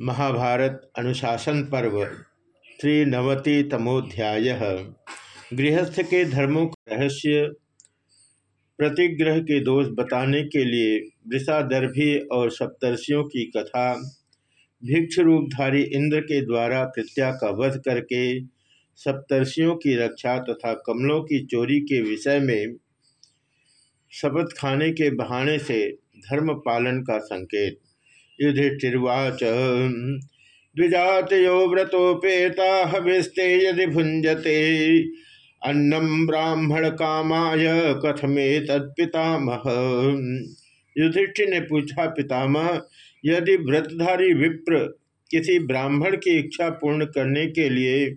महाभारत अनुशासन पर्व त्रिनवति तमोध्याय गृहस्थ के धर्मों का रहस्य, प्रतिग्रह के दोष बताने के लिए वृषादर्भी और सप्तर्षियों की कथा भिक्ष रूपधारी इंद्र के द्वारा कृत्या का वध करके सप्तर्षियों की रक्षा तथा कमलों की चोरी के विषय में शपथ खाने के बहाने से धर्म पालन का संकेत। युधिष्ठिर्वाच। द्विजातयो व्रतोपेता हविस्ते यदि भुंजते अन्नम ब्राह्मण कामाय कथमे तत्पितामह। युधिष्ठिर ने पूछा, पितामह, यदि व्रतधारी विप्र किसी ब्राह्मण की इच्छा पूर्ण करने के लिए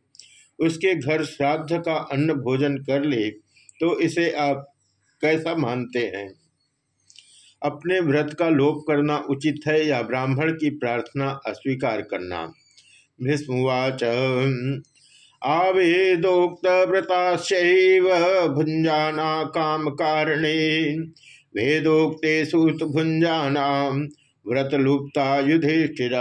उसके घर श्राद्ध का अन्न भोजन कर ले तो इसे आप कैसा मानते हैं? अपने व्रत का लोप करना उचित है या ब्राह्मण की प्रार्थना अस्वीकार करना? भीष्मवाच आवेदोक्त व्रताशैव भुंजाना काम कारणे वेदोक्ते सूत भुंजाना व्रत लुप्ता युधिष्ठिर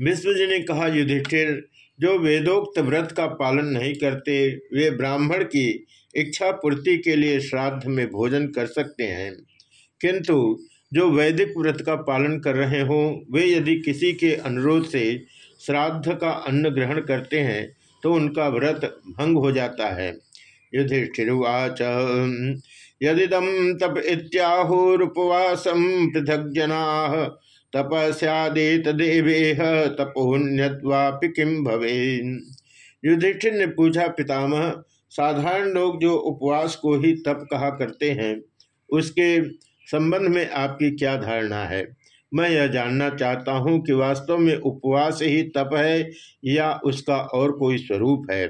विश्व जी ने कहा, युधिष्ठिर, जो वेदोक्त व्रत का पालन नहीं करते, वे ब्राह्मण की इच्छा पूर्ति के लिए श्राद्ध में भोजन कर सकते हैं। किंतु, जो वैदिक व्रत का पालन कर रहे हों, वे यदि किसी के अनुरोध से श्राद्ध का अन्न ग्रहण करते हैं तो उनका व्रत भंग हो जाता है। युधिष्ठिर्वाच यदिदम तप इत्याहुरुपवासम पृथक जना तपस्यादेत देवेह तपोन्यवापि किम भवे युधिष्ठिर ने पूछा, पितामह साधारण लोग जो उपवास को ही तप कहा करते हैं, उसके संबंध में आपकी क्या धारणा है? मैं यह जानना चाहता हूँ कि वास्तव में उपवास ही तप है या उसका और कोई स्वरूप है।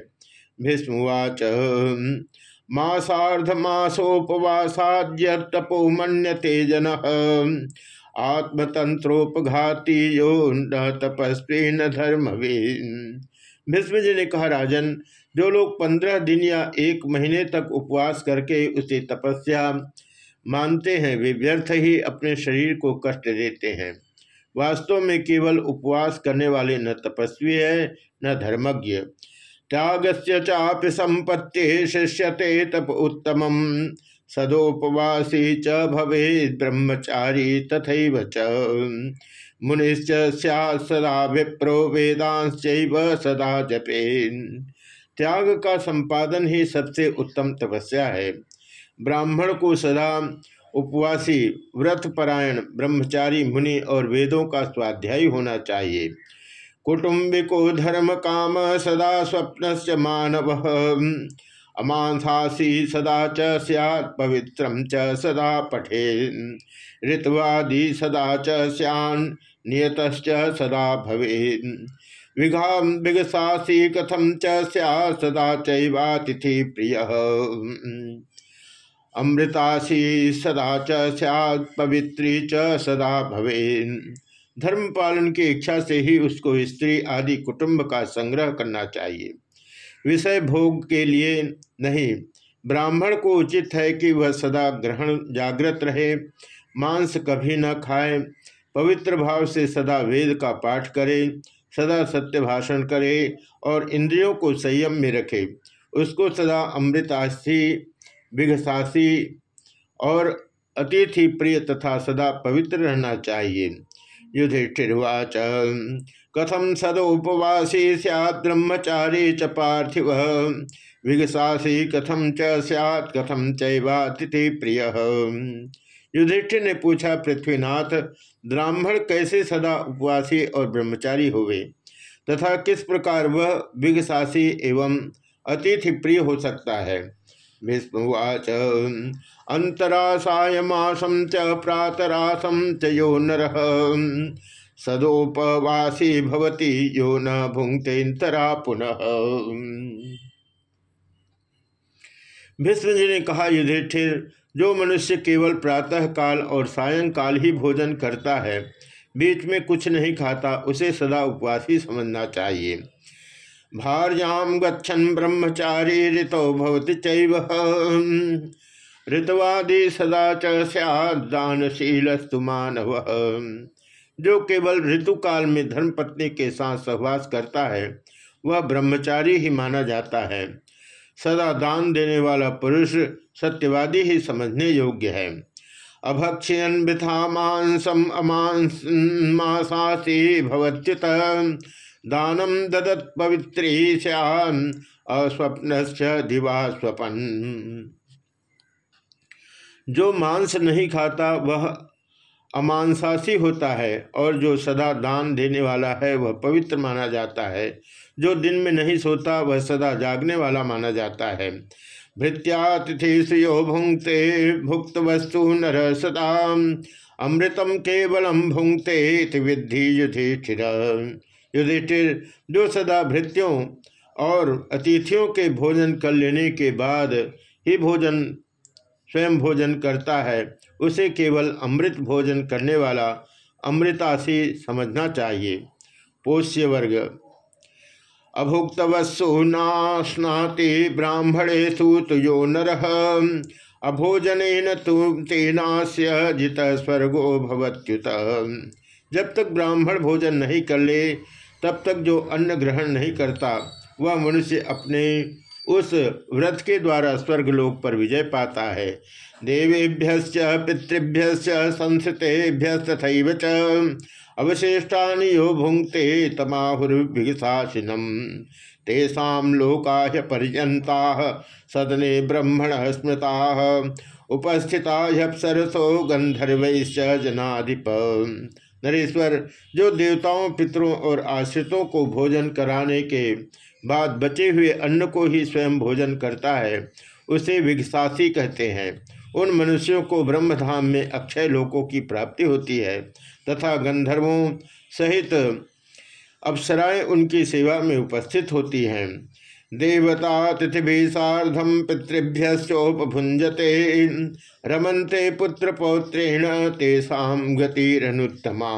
भीष्मवाच, मासार्ध मासोपवासाद्य तपो मन्यते जन आत्मतंत्रोपघाती यो न तपस्वी न धर्म भीष्म जी ने कहा, राजन जो लोग पंद्रह दिन या एक महीने तक उपवास करके उसे तपस्या मानते हैं, वे व्यर्थ ही अपने शरीर को कष्ट देते हैं। वास्तव में केवल उपवास करने वाले न तपस्वी है, न धर्मज्ञ। त्याग से चाप संपत्ति शिष्यते तप उत्तम सदोपवासी च भवे ब्रह्मचारी तथा च। मुनिश्च सदा विप्रो वेदांश सदा जपे त्याग का संपादन ही सबसे उत्तम तपस्या है। ब्राह्मण को सदा उपवासी व्रतपरायण ब्रह्मचारी, मुनि और वेदों का स्वाध्यायी होना चाहिए। कुटुंबिको धर्म काम सदा स्वप्न से मानव। अमांसासी सदा च सैत् पवित्रम सदा पठे ऋतवादी सदा च सैन सदा भवे विघा विगसासी कथम च सदा चैवातिथि प्रिय। अमृतासी सदा च पवित्री च सदा भवे धर्म पालन की इच्छा से ही उसको स्त्री आदि कुटुंब का संग्रह करना चाहिए। विषय भोग के लिए नहीं, ब्राह्मण को उचित है कि वह सदा ग्रहण जागृत रहे, मांस कभी न खाए, पवित्र भाव से सदा वेद का पाठ करे सदा सत्य भाषण करे और इंद्रियों को संयम में रखे। उसको सदा अमृतासी विघसासी और अतिथि प्रिय तथा सदा पवित्र रहना चाहिए। युधिष्ठिर्वाच कथम सदोपवासी सैद ब्रह्मचारी च पार्थिव? विघसासी कथम च सैत् कथम चैवातिथि प्रिय? युधिष्ठिर ने पूछा, पृथ्वीनाथ, ब्राह्मण कैसे सदा उपवासी और ब्रह्मचारी हुए तथा किस प्रकार वह विघसासी एवं अतिथि प्रिय हो सकता है? भीष्मवाच अंतरासायमासम च प्रातरासम च यो नर। सदोपवासी भवती यो न भुंगतेन्तरा पुनः। भीष्म जी ने कहा, युधिष्ठिर, जो मनुष्य केवल प्रातः काल और सायंकाल ही भोजन करता है बीच में कुछ नहीं खाता, उसे सदा उपवासी समझना चाहिए। भार्याम गच्छन ब्रह्मचारी ऋतो भवति चैव। ऋतवादी सदा चदानशीलस्तु मानव, जो केवल ऋतु काल में धर्म पत्नी के साथ सहवास करता है, वह ब्रह्मचारी ही माना जाता है। सदा दान देने वाला पुरुष सत्यवादी ही समझने योग्य है। अभक्षयन वृथा मांसम अमांसासी भवत्युत दानम ददत पवित्री सैन अस्वप्न दिवा स्वपन। जो मांस नहीं खाता, वह अमांसासी होता है और जो सदा दान देने वाला है, वह पवित्र माना जाता है। जो दिन में नहीं सोता, वह सदा जागने वाला माना जाता है। भृत्यातिथि श्रियो भुंगते भुक्त वस्तु नर सदा अमृतम केवलम भुंगते विद्धि युधिष्ठिर। युधिष्ठिर, जो सदा भृत्यों और अतिथियों के भोजन कर लेने के बाद ही भोजन, स्वयं भोजन करता है, उसे केवल अमृत भोजन करने वाला अमृतासी समझना चाहिए। पोष्य वर्ग अभुक्तवत्सु नास्नाति ब्राह्मणेशु तो यो नर अभोजन तेनास्य जित स्वर्गो भवत्युत। जब तक ब्राह्मण भोजन नहीं कर ले, तब तक जो अन्न ग्रहण नहीं करता, वह मनुष्य अपने उस व्रत के द्वारा स्वर्गलोक पर विजय पाता है। देवेभ्य पितृभ्य संस्कृतेभ्य तथा च। अवशिष्टा यो भुंगते तमाहुर्भिषाशिनम तेषा लोकाह पर्यता सदने ब्रह्मण स्मृता। उपस्थिता सरसो गंधर्वैश्च जनाधिप। नरेश्वर, जो देवताओं, पितरों और आश्रितों को भोजन कराने के बाद बचे हुए अन्न को ही स्वयं भोजन करता है, उसे विघसासी कहते हैं। उन मनुष्यों को ब्रह्मधाम में अक्षय लोकों की प्राप्ति होती है तथा गंधर्वों सहित अप्सराएँ उनकी सेवा में उपस्थित होती हैं। देवता तिथि साधम पितृभ्योपभुंजते रमनते पुत्र पौत्रेण तेषा गतिरनुत्तमा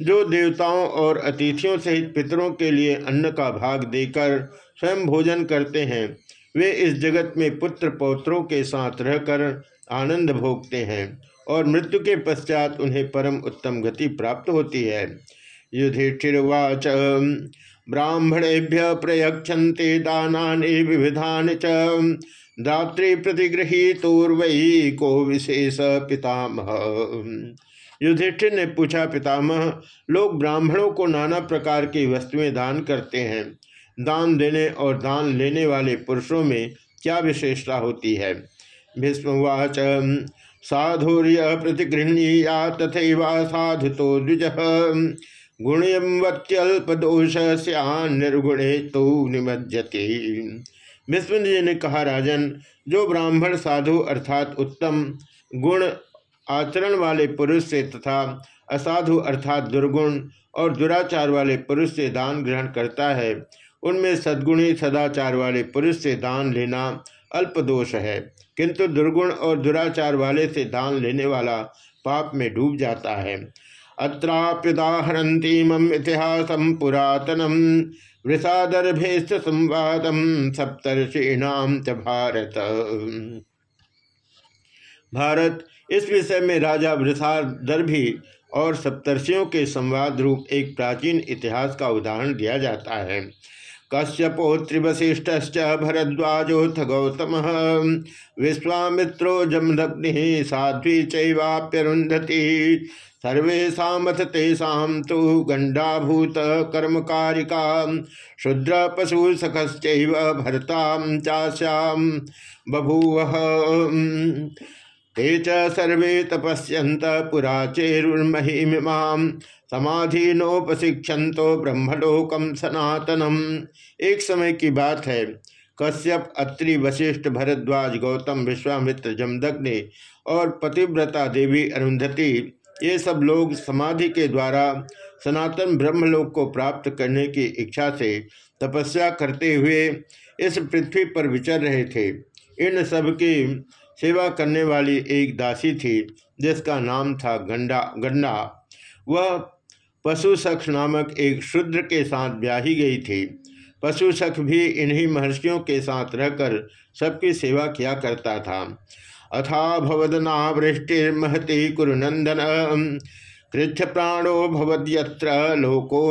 जो देवताओं और अतिथियों सहित पितरों के लिए अन्न का भाग देकर स्वयं भोजन करते हैं, वे इस जगत में पुत्र पौत्रों के साथ रहकर आनंद भोगते हैं और मृत्यु के पश्चात उन्हें परम उत्तम गति प्राप्त होती है। युधिष्ठिर्वाच, ब्राह्मणेभ्य प्रयक्षते दाना विविधा च, दात्री प्रतिगृहीतोर्वयी को विशेष पितामह। युधिष्ठिर ने पूछा, पितामह, लोग ब्राह्मणों को नाना प्रकार की वस्तुएँ दान करते हैं। दान देने और दान लेने वाले पुरुषों में क्या विशेषता होती है? भीष्मवाच, साधुर्य प्रतिगृहणीया तथा साधु तो द्विज गुण्यवत्यल्पदोष निर्गुणे तो निमज्जते। भीष्म जी ने कहा, राजन, जो ब्राह्मण साधु अर्थात उत्तम गुण आचरण वाले पुरुष से तथा असाधु अर्थात दुर्गुण और दुराचार वाले पुरुष से दान ग्रहण करता है। उनमें सद्गुणी, सदाचार वाले पुरुष से दान लेना अल्प दोष है, किंतु दुर्गुण और दुराचार वाले से दान लेने वाला पाप में डूब जाता है। अत्राप्युदाहरतीम इतिहास पुरातनम वृषादर्भेस्त संवादम सप्तर्षीणाम च भारत भारत इस विषय में राजा वृषादर्भी और सप्तर्षियों के संवाद रूप एक प्राचीन इतिहास का उदाहरण दिया जाता है। कश्यपो कश्यपोत्रिवशिष्ठ भरद्वाजोथ गौतम, विश्वामित्रो जमदग्नि साध्वी चैवाप्यरुंधति सर्वेशाथ तेषा तो गंडाभूत कर्मकारिका, शुद्र पशु सखश्च भरता चाश्याम बभूव। ते च सर्वे तपस्यंत पुरा चेरुर्महिमाम समाधीनोपशिक्षंतो ब्रह्मलोकम सनातनम। एक समय की बात है, कश्यप, अत्रि, वशिष्ठ, भरद्वाज, गौतम, विश्वामित्र, जमदग्नि और पतिव्रता देवी अरुंधति, ये सब लोग समाधि के द्वारा सनातन ब्रह्मलोक को प्राप्त करने की इच्छा से तपस्या करते हुए इस पृथ्वी पर विचर रहे थे। इन सब की सेवा करने वाली एक दासी थी, जिसका नाम था गंडा, गन्ना। वह पशु शख्स नामक एक शूद्र के साथ ब्याही गई थी। पशु सख भी इन्हीं महर्षियों के साथ रहकर सबकी सेवा किया करता था। अथा भवदनावृष्टिर्महति कुरुनंदन कृच्छ प्राणो भवद्यत्र लोको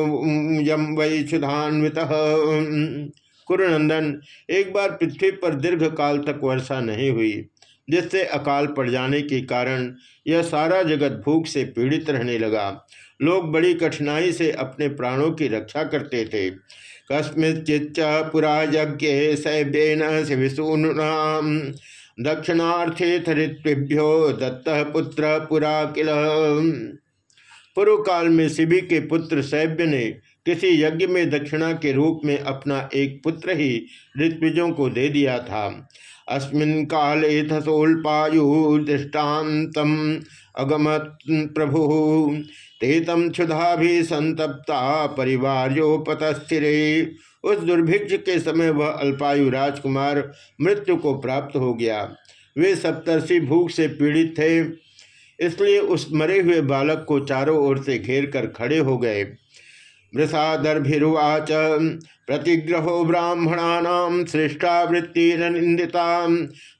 यम वै क्षुधान्वित। कुरुनंदन एक बार पृथ्वी पर दीर्घ काल तक वर्षा नहीं हुई। जिससे अकाल पड़ जाने के कारण यह सारा जगत भूख से पीड़ित रहने लगा। लोग बड़ी कठिनाई से अपने प्राणों की रक्षा करते थे। कस्मिच्च पुरा यज्ञ सैब्यन शिवसूनुनाम दक्षिणार्थे थरित्भ्यो दत्त पुत्र पुरा किल पूर्व काल में शिवि के पुत्र सैब्य ने किसी यज्ञ में दक्षिणा के रूप में अपना एक पुत्र ही ऋत्विजों को दे दिया था। अस्मिन काले थसोल्पायु दृष्टान्तम अगमत प्रभु। ते तम क्षुधा भी संतप्ता परिवार्योपतस्थिरे। उस दुर्भिक्ष के समय वह अल्पायु राजकुमार मृत्यु को प्राप्त हो गया। वे सप्तर्षि भूख से पीड़ित थे। इसलिए उस मरे हुए बालक को चारों ओर से घेर कर खड़े हो गए। वृषादर्भिवाच प्रतिग्रहो ब्राह्मणा श्रेष्ठावृत्ति निंदिता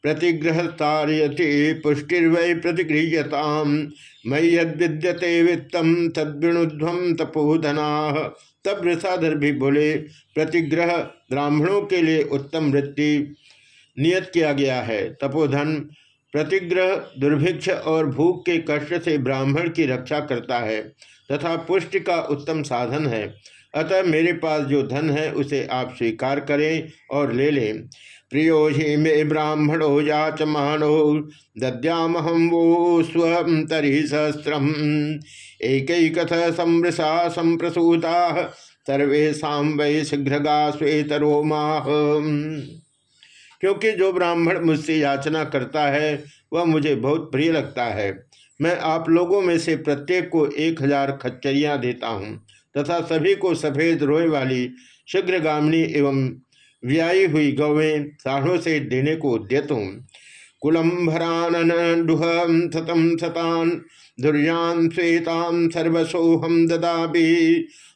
प्रतिग्रह तारयति पुष्टिर्वै प्रतिगृह्यता मई यद्यते वित्तम तद्विणुध्वम तपोधना तब वृषाधर भी बोले प्रतिग्रह ब्राह्मणों के लिए उत्तम वृत्ति नियत किया गया है। तपोधन प्रतिग्रह दुर्भिक्ष और भूख के कष्ट से ब्राह्मण की रक्षा करता है, तथा पुष्टि का उत्तम साधन है। अतः मेरे पास जो धन है, उसे आप स्वीकार करें और ले लें। प्रियो ही मे ब्राह्मणो दद्याम हम वो स्व तरी सहस्रम। एक कथ समृषा संप्रसूता सर्वेशा वै शीघ्रगा श्वेतरोमा क्योंकि जो ब्राह्मण मुझसे याचना करता है, वह मुझे बहुत प्रिय लगता है। मैं आप लोगों में से प्रत्येक को एक हज़ार खच्चरियाँ देता हूँ। तथा सभी को सफ़ेद रोए वाली शीघ्रगामिनी एवं व्यायी हुई गौवें साढ़ों से देने को उद्यत हूँ कुलम भरान डुह सतम सतान दुर्यान श्वेताम सर्वसोहम ददा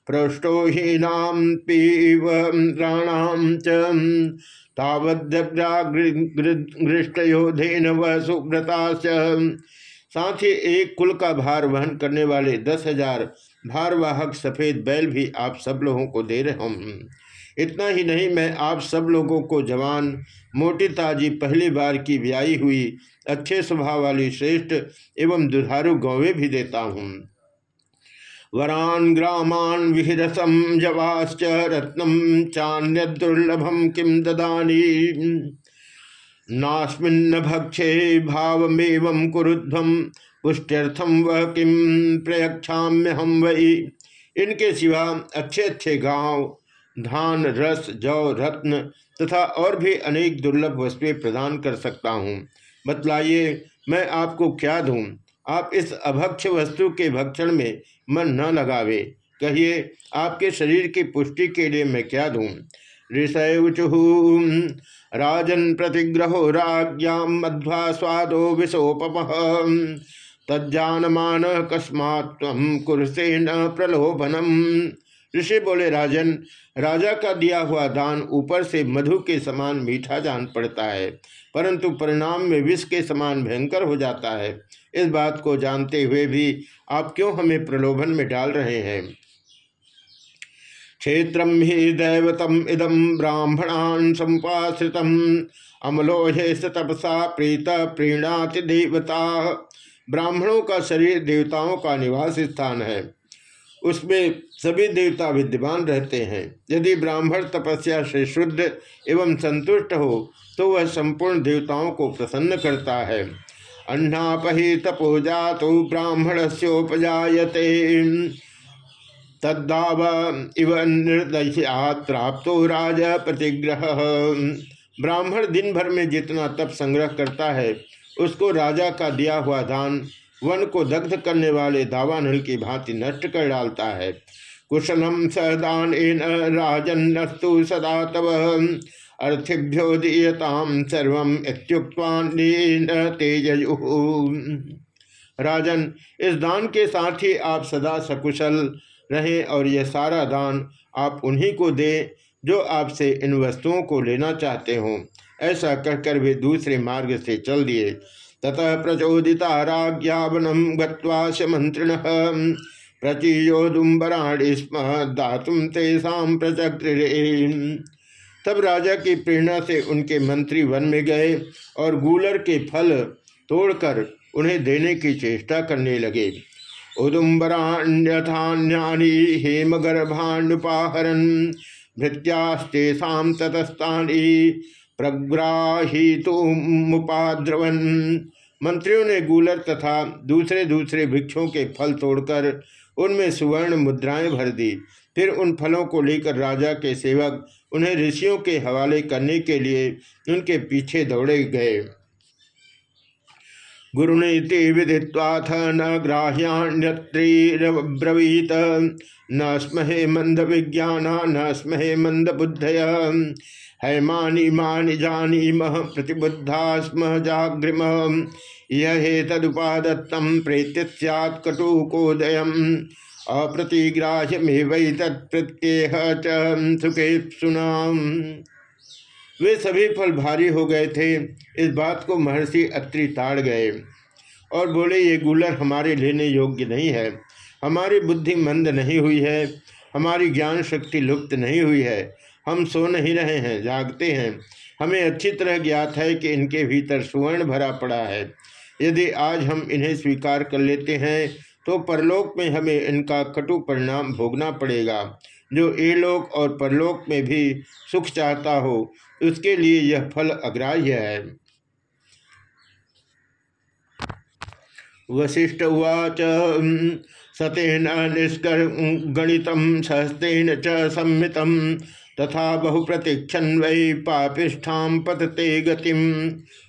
पृष्ठो हीनाम पीव राणाम सुव्रता साथ ही एक कुल का भार वहन करने वाले दस हज़ार भारवाहक सफ़ेद बैल भी आप सब लोगों को दे रहे हूँ। इतना ही नहीं, मैं आप सब लोगों को जवान, मोटी ताजी पहली बार की ब्याई हुई, अच्छे स्वभाव वाली श्रेष्ठ एवं दुधारू गौवें भी देता हूँ। वरान ग्रामान विहरसम जवाश्च रत्नम चान्य दुर्लभम किम ददानी। नास्मिन्न भक्षे भावमेव कुरुध्वम पुष्ट्यर्थम वह किम प्रयक्षाम्य हम वही इनके सिवा अच्छे अच्छे गाँव, धान, रस, जौ, रत्न तथा और भी अनेक दुर्लभ वस्तुएँ प्रदान कर सकता हूँ। बतलाइए, मैं आपको क्या दूँ? आप इस अभक्ष वस्तु के भक्षण में मन न लगावे। कहिए, आपके शरीर की पुष्टि के लिए मैं क्या दूँ? ऋषय राजन प्रतिग्रहो राज्ञाम मध्वा स्वादो विशोपम। तज्जानमान कस्मात् कुरसे न प्रलोभनम। ऋषि बोले, राजन, राजा का दिया हुआ दान ऊपर से मधु के समान मीठा जान पड़ता है, परंतु परिणाम में विष के समान भयंकर हो जाता है। इस बात को जानते हुए भी आप क्यों हमें प्रलोभन में डाल रहे हैं? क्षेत्र ही दैवतम इदम ब्राह्मणान संपाश्रित अमलोहे तपसा प्रीत प्रीणाति देवता। ब्राह्मणों का शरीर देवताओं का निवास स्थान है। उसमें सभी देवता विद्यमान रहते हैं। यदि ब्राह्मण तपस्या से शुद्ध एवं संतुष्ट हो तो वह संपूर्ण देवताओं को प्रसन्न करता है। अन्नापही तपोजा तो ब्राह्मण से उपजाते तद्दाव इव निर्दयात प्राप्तो राज प्रतिग्रह ब्राह्मण दिन भर में जितना तप संग्रह करता है उसको राजा का दिया हुआ दान, वन को दग्ध करने वाले दावानल की भांति नष्ट कर डालता है। कुशलम सदान राजन्नस्तु सदा तव। अर्थिभ्यो दीयताम सर्व तेजयु। राजन, इस दान के साथ ही आप सदा सकुशल रहे और यह सारा दान आप उन्हीं को दें जो आपसे इन वस्तुओं को लेना चाहते हों। ऐसा कहकर वे दूसरे मार्ग से चल दिए। ततः प्रचोदिता राज्ञावनम गत्वाश मंत्रिण प्रचीयोदुम्बराणी स्म दातुम तेषाम प्रचक्रे तब राजा की प्रेरणा से उनके मंत्री वन में गए और गूलर के फल तोड़कर उन्हें देने की चेष्टा करने लगे। उदुम्बराण्यथान्यानि हेमगर्भाण्युपाहरन् भृत्यास्तेषां ततस्तानि प्रग्राहितुमुपाद्रवन। मंत्रियों ने गूलर तथा दूसरे दूसरे भिक्षों के फल तोड़कर उनमें सुवर्ण मुद्राएँ भर दी। फिर उन फलों को लेकर राजा के सेवक उन्हें ऋषियों के हवाले करने के लिए उनके पीछे दौड़े गए। गुरुनीति विदिवाथ न ग्राह्याण्यत्रीरब्रवीत। न स्महे मंद विज्ञान न स्महे मंद बुद्धय हैमानी मानि जानी मह प्रतिबुद्धा स्म जाग्रिम। यह तदुपादत्तम प्रेत्य सैत् कटुकोदयम। अप्रतिग्राह्य में वही तत्प्रत्येह सुखे सुनाम वे सभी फल भारी हो गए थे। इस बात को महर्षि अत्रि ताड़ गए और बोले, ये गुलर हमारे लेने योग्य नहीं है। हमारी बुद्धि मंद नहीं हुई है। हमारी ज्ञान शक्ति लुप्त नहीं हुई है। हम सो नहीं रहे हैं, जागते हैं। हमें अच्छी तरह ज्ञात है कि इनके भीतर सुवर्ण भरा पड़ा है। यदि आज हम इन्हें स्वीकार कर लेते हैं तो परलोक में हमें इनका कटु परिणाम भोगना पड़ेगा। जो ए लोक और परलोक में भी सुख चाहता हो, उसके लिए यह फल अग्राह्य है। वशिष्ठ उवाच सतेन निष्कर गणित सहस्तेन च संहित तथा बहु प्रतीक्षण वही पापिष्ठाम पतते गतिम।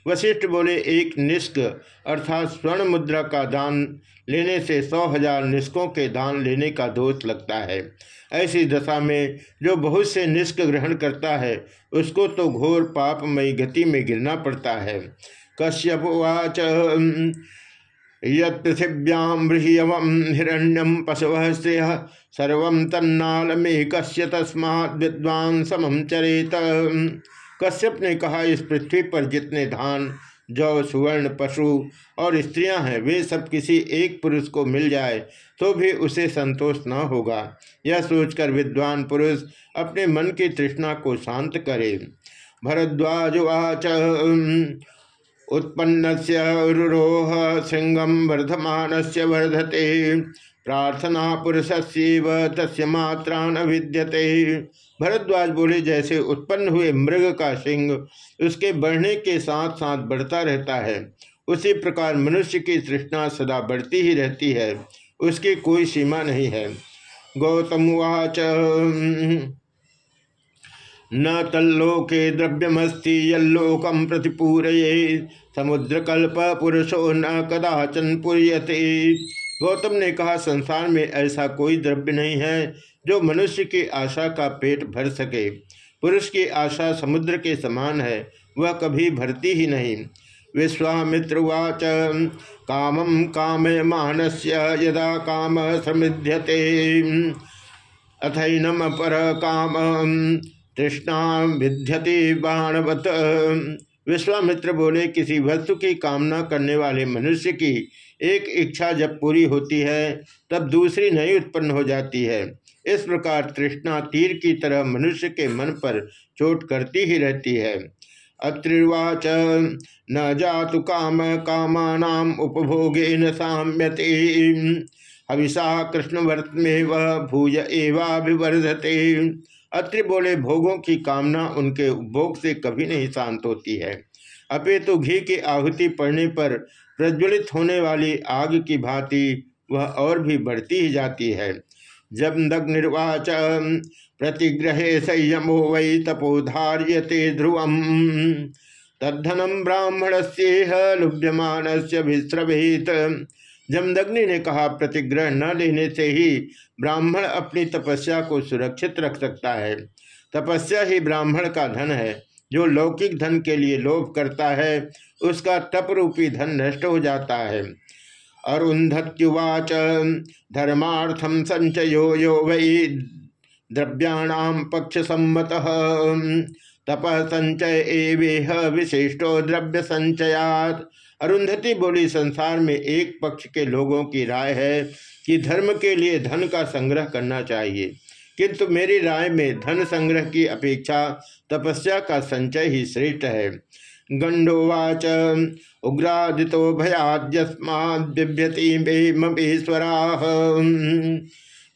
वशिष्ठ बोले, एक निष्क, अर्थात स्वर्ण मुद्रा का दान लेने से सौ हज़ार निष्कों के दान लेने का दोष लगता है। ऐसी दशा में जो बहुत से निष्क ग्रहण करता है, उसको तो घोर पापमयी गति में गिरना पड़ता है। कश्यप उवाच यृथिव्याम बृहयवम हिरण्यम पशव श्रेय सर्व तन्नालमेक तस्मा विद्वान समम चरेत। कश्यप ने कहा, इस पृथ्वी पर जितने धान, जौ, सुवर्ण पशु और स्त्रियाँ हैं, वे सब किसी एक पुरुष को मिल जाए तो भी उसे संतोष न होगा। यह सोचकर विद्वान पुरुष अपने मन की तृष्णा को शांत करे। भरद्वाजुवाच उत्पन्न से रुरोह श्रृंगम वर्धमान से वर्धते। प्रार्थना पुरुष तस् मात्रा न विद्यते। भरद्वाज बोले, जैसे उत्पन्न हुए मृग का सिंह उसके बढ़ने के साथ साथ बढ़ता रहता है, उसी प्रकार मनुष्य की तृष्णा सदा बढ़ती ही रहती है, उसकी कोई सीमा नहीं है। गौतम वाच न तल्लोके द्रव्यमस्ति यल्लोकम प्रतिपूरये। समुद्रकल्प पुरुषो न कदाचन पुर्यते। गौतम ने कहा, संसार में ऐसा कोई द्रव्य नहीं है जो मनुष्य की आशा का पेट भर सके। पुरुष की आशा समुद्र के समान है, वह कभी भरती ही नहीं। विश्वामित्रवाच कामम काम मानस्य यदा काम समृद्यते अथैनम पर काम तृष्णा विध्यति बाणवत। विश्वामित्र बोले, किसी वस्तु की कामना करने वाले मनुष्य की एक इच्छा जब पूरी होती है, तब दूसरी नई उत्पन्न हो जाती है। इस प्रकार तृष्णा तीर की तरह मनुष्य के मन पर चोट करती ही रहती है। अत्रिवाच, न जातु काम, कामानाम उपभोगे न साम्यते। हविषा कृष्णवर्त में वह भूय एवाभिवर्धते। अत्रि बोले, भोगों की कामना उनके उपभोग से कभी नहीं शांत होती है। अपितु घी की आहुति पड़ने पर प्रज्वलित होने वाली आग की भांति वह और भी बढ़ती ही जाती है। जब नग निर्वाच प्रतिग्रहे संयमो वै तपोधार्यते ध्रुवम। तद्धनम ब्राह्मण से लुभ्यमान से विश्रभित जमदग्नि ने कहा, प्रतिग्रह न लेने से ही ब्राह्मण अपनी तपस्या को सुरक्षित रख सकता है। तपस्या ही ब्राह्मण का धन है। जो लौकिक धन के लिए लोभ करता है, उसका तप रूपी धन नष्ट हो जाता है। अरुंधत्युवाच धर्मार्थम संचयो यो वही द्रव्याणाम पक्ष सम्मत तप संचय एवेह विशिष्टो द्रव्य संचयात अरुंधति बोली, संसार में एक पक्ष के लोगों की राय है कि धर्म के लिए धन का संग्रह करना चाहिए। किंतु मेरी राय में धन संग्रह की अपेक्षा तपस्या का संचय ही श्रेष्ठ है। गंडोवाच, उग्रादितो भयाद्यस्माद्यति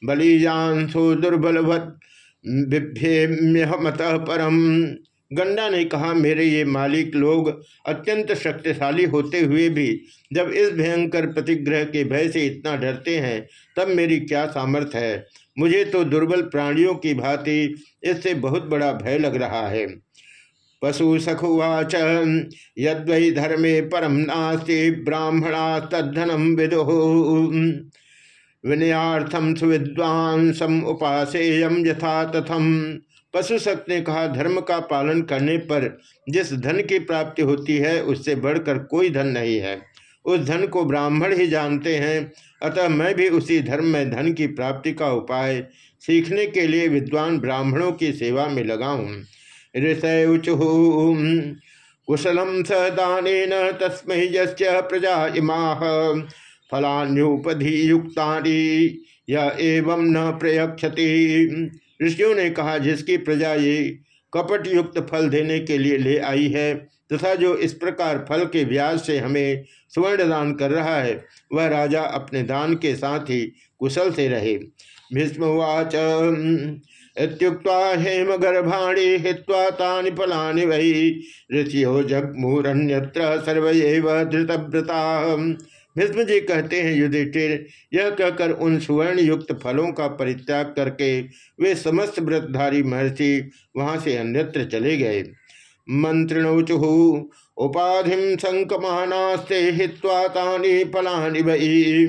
बलिजान सो दुर्बलवत, बिभ्येम्यहमत परम। गंडा ने कहा, मेरे ये मालिक लोग अत्यंत शक्तिशाली होते हुए भी जब इस भयंकर प्रतिग्रह के भय से इतना डरते हैं, तब मेरी क्या सामर्थ्य है? मुझे तो दुर्बल प्राणियों की भांति इससे बहुत बड़ा भय लग रहा है। पशु सखुवाच, यद्वै धर्मे परम नास्ति, ब्राह्मणा तद्धनम विदु। विनयार्थम सुविद्वांसम उपासेयम यथा तथम पशु सक्त ने कहा, धर्म का पालन करने पर जिस धन की प्राप्ति होती है, उससे बढ़कर कोई धन नहीं है। उस धन को ब्राह्मण ही जानते हैं। अतः मैं भी उसी धर्म में धन की प्राप्ति का उपाय सीखने के लिए विद्वान ब्राह्मणों की सेवा में लगा हूँ। ऋषय कुशलम स दान तस्म प्रजा इमा फलान्युपधि युक्ता एवं न प्रयक्षति ऋषियों ने कहा, जिसकी प्रजा ये कपट युक्त फल देने के लिए ले आई है, तथा जो इस प्रकार फल के ब्याज से हमें स्वर्ण दान कर रहा है, वह राजा अपने दान के साथ ही कुशल से रहे। भीष्मवाच इत्युक्ता हेम गर्भाणी हित्वा तानि फलानि वही ऋषियो जगमूरन्यत्र सर्वैव धृतव्रता भीष्म जी कहते हैं, युधिष्ठिर, यह कहकर उन सुवर्ण युक्त फलों का परित्याग करके वे समस्त व्रतधारी महर्षि वहाँ से अन्यत्र चले गए। मंत्रिणोचुः, उपाधि संकमानास्ते हित्वा तानि फलानि वही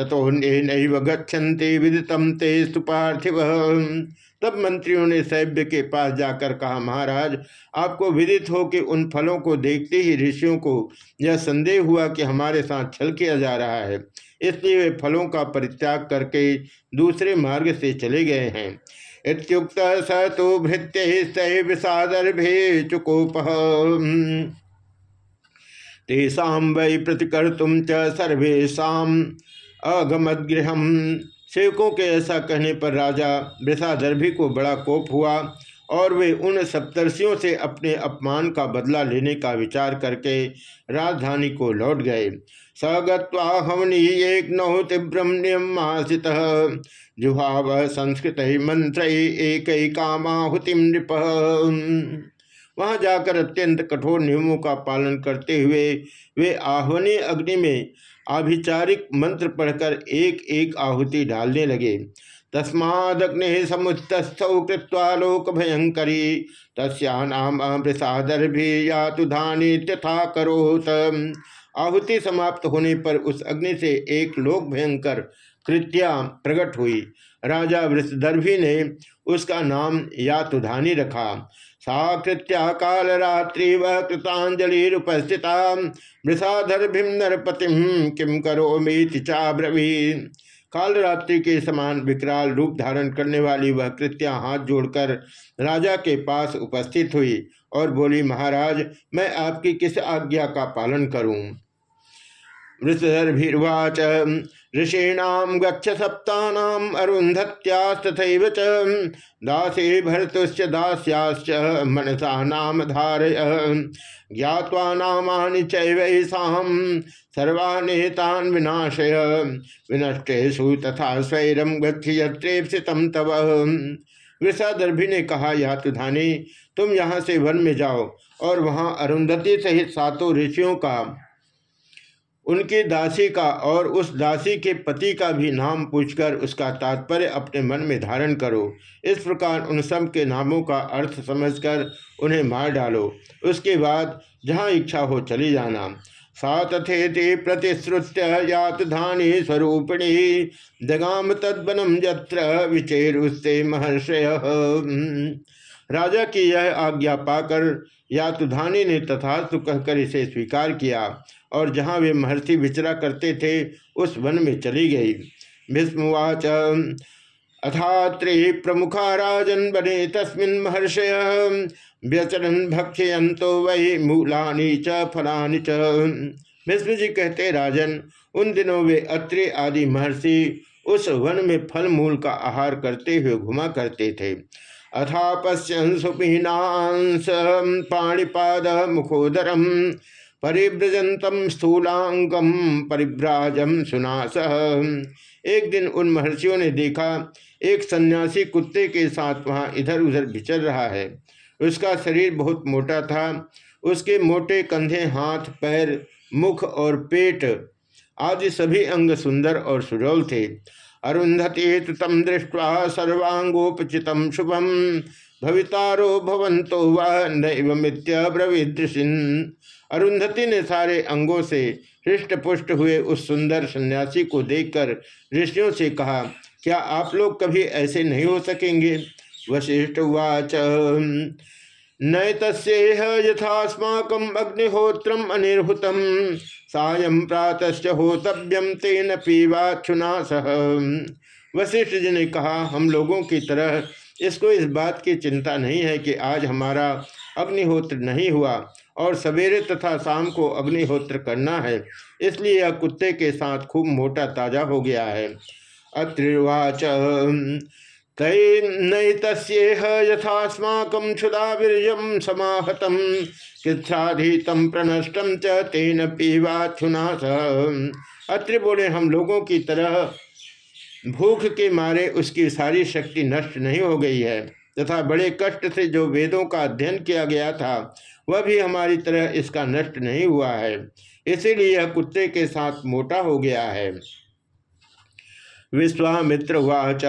तथोन्य गच्छन्ति विदितम ते सुपार्थिव तब मंत्रियों ने सैभ्य के पास जाकर कहा, महाराज, आपको विदित हो कि उन फलों को देखते ही ऋषियों को यह संदेह हुआ कि हमारे साथ छल किया जा रहा है। इसलिए वे फलों का परित्याग करके दूसरे मार्ग से चले गए हैं। इत्युक्त स तो भृत्य सैवसादर्भे चुकोप। तेषा वै प्रतिकर्तुम च सर्वेशा अगमदगृह सेवकों के ऐसा कहने पर राजा वृषादर्भी को बड़ा कोप हुआ और वे उन सप्तर्षियों से अपने अपमान का बदला लेने का विचार करके राजधानी को लौट गए। सगत्वा हवनी एक नौ तीव्रम नियमासित जुहाव संस्कृत मंत्र एक कामाहुति नृप। वहाँ जाकर अत्यंत कठोर नियमों का पालन करते हुए वे आह्वनी अग्नि में आभिचारिक मंत्र पढ़कर एक एक आहुति डालने लगे। तस्मादग्नि समुत्स्थौ कृत्वा लोक भयंकरी तस्यानाम भी या तो धानी तथा करोत। आहुति समाप्त होने पर उस अग्नि से एक लोक भयंकर कृत्या प्रकट हुई। राजा वृषदर्भी ने उसका नाम यातुधानी रखा। सा कृत्या काल रात्रि वह कृतांजलि उपस्थिता वृषाधर्भिम नरपतिम किम करो मीति चाब्रवी काल रात्रि के समान विकराल रूप धारण करने वाली वह कृत्या हाथ जोड़कर राजा के पास उपस्थित हुई और बोली, महाराज, मैं आपकी किस आज्ञा का पालन करूँ? वृषधर्भिर्वाच ऋषीणाम गच्छ सप्तानाम अरुंधत्यास्तथैव च दासे भरतुश्च मनसा नाम धारय। ज्ञावा नामानि चैवैषाम सर्वानेतान विनाशय। विनष्टेशु तथा स्वैरम गच्छेप्सितम तव। वृषादर्भी ने कहा यातुधानी तुम यहाँ से वन में जाओ और वहाँ अरुंधति सहित सातों ऋषियों का उनकी दासी का और उस दासी के पति का भी नाम पूछकर उसका तात्पर्य अपने मन में धारण करो। इस प्रकार उन सब के नामों का अर्थ समझकर उन्हें मार डालो। उसके बाद जहाँ इच्छा हो चली जाना। सा तथेति प्रतिश्रुत्य यात धानी स्वरूपिणी। जगाम तद्वनम यत्र विचेरुस्ते महर्षय। राजा की यह आज्ञा पाकर यातुधानी ने तथास्तु कहकर इसे स्वीकार किया और जहाँ वे महर्षि विचरा करते थे, उस वन में चली गई। भीष्मवाच, अथात्रि प्रमुखा राजन बने तस्मिन महर्षय व्यचरन भक्ष्यंतो वही मूलानी च फलानी च। विष्णु जी कहते, राजन, उन दिनों वे अत्रि आदि महर्षि उस वन में फल मूल का आहार करते हुए घुमा करते थे। अथा पश्यन सुपीनांस पाणिपाद मुखोदरम परिव्रजंतम स्थूलांगम परिभ्राजम सुनास। एक दिन उन महर्षियों ने देखा, एक सन्यासी कुत्ते के साथ वहाँ इधर उधर विचर रहा है। उसका शरीर बहुत मोटा था। उसके मोटे कंधे, हाथ, पैर, मुख और पेट आदि सभी अंग सुंदर और सुडौल थे। अरुंधति तम दृष्टवा सर्वांगोपचित शुभम भवितारो भवंतो वह नैव ब्रवीदृशिन अरुंधति ने सारे अंगों से हृष्ट पुष्ट हुए उस सुंदर सन्यासी को देखकर ऋषियों से कहा, क्या आप लोग कभी ऐसे नहीं हो सकेंगे? वशिष्ठ वाच नैतस्ेह यथास्माक अग्निहोत्रम अनिर्हुतम। सायं प्रातश्च होतव्यम तेन पीवाक्षुना सह। वशिष्ठ जी ने कहा, हम लोगों की तरह इसको इस बात की चिंता नहीं है कि आज हमारा अग्निहोत्र नहीं हुआ और सवेरे तथा शाम को अग्निहोत्र करना है। इसलिए यह कुत्ते के साथ खूब मोटा ताज़ा हो गया है। अत्रिवाच तैनैतस्येह यथास्माकं क्षुदावीर्यं समाहतं, कृच्छाधीतं प्रनष्टम च तेन पीवाच्छुना अत्रि बोले, हम लोगों की तरह भूख के मारे उसकी सारी शक्ति नष्ट नहीं हो गई है, तथा बड़े कष्ट से जो वेदों का अध्ययन किया गया था, वह भी हमारी तरह इसका नष्ट नहीं हुआ है। इसीलिए यह कुत्ते के साथ मोटा हो गया है। विश्वामित्र वाच।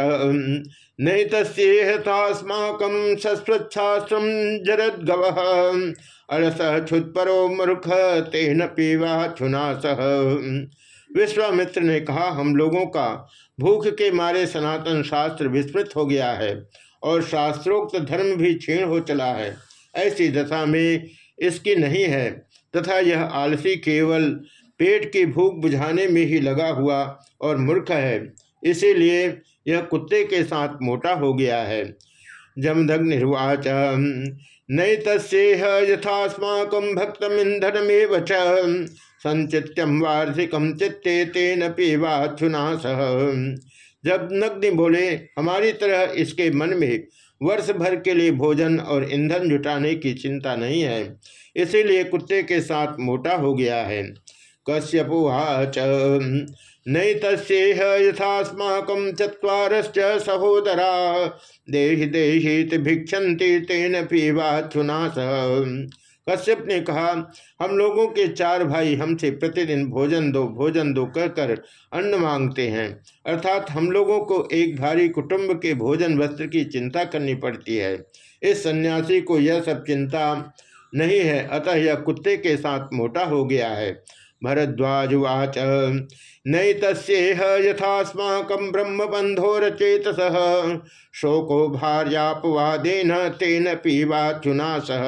नहीं तस्माक सस्वच्छास्त्रम जरद गव अरस क्षुत्परो मूर्ख, तेन पीवा विश्वामित्र ने कहा, हम लोगों का भूख के मारे सनातन शास्त्र विस्मृत हो गया है और शास्त्रोक्त धर्म भी क्षीण हो चला है। ऐसी दशा में इसकी नहीं है, तथा यह आलसी केवल पेट की भूख बुझाने में ही लगा हुआ और मूर्ख है। इसीलिए यह कुत्ते के साथ मोटा हो गया है। जमदग निर्वाच नई तस्ेह यथास्माक भक्तमिंधनमेव संचित्यम वार्षिकम चित्ते तेन पीवाच्छुना सह जब नग्नि बोले, हमारी तरह इसके मन में वर्ष भर के लिए भोजन और ईंधन जुटाने की चिंता नहीं है। इसीलिए कुत्ते के साथ मोटा हो गया है। कश्यपुवाच नई तस्ेह यथास्माक चुवारश्च सहोदरा। देहि देहित भिक्षंति तेन पीवाच्छुना कश्यप ने कहा, हम लोगों के चार भाई हमसे प्रतिदिन भोजन दो भोजन दो कहकर अन्न मांगते हैं। अर्थात हम लोगों को एक भारी कुटुंब के भोजन वस्त्र की चिंता करनी पड़ती है। इस सन्यासी को यह सब चिंता नहीं है, अतः यह कुत्ते के साथ मोटा हो गया है। भरद्वाजुवाच। नई तस्ेह यथास्माक ब्रह्म बंधो रचेत शोको भार्यापवादेन तेन पीवाचुना सह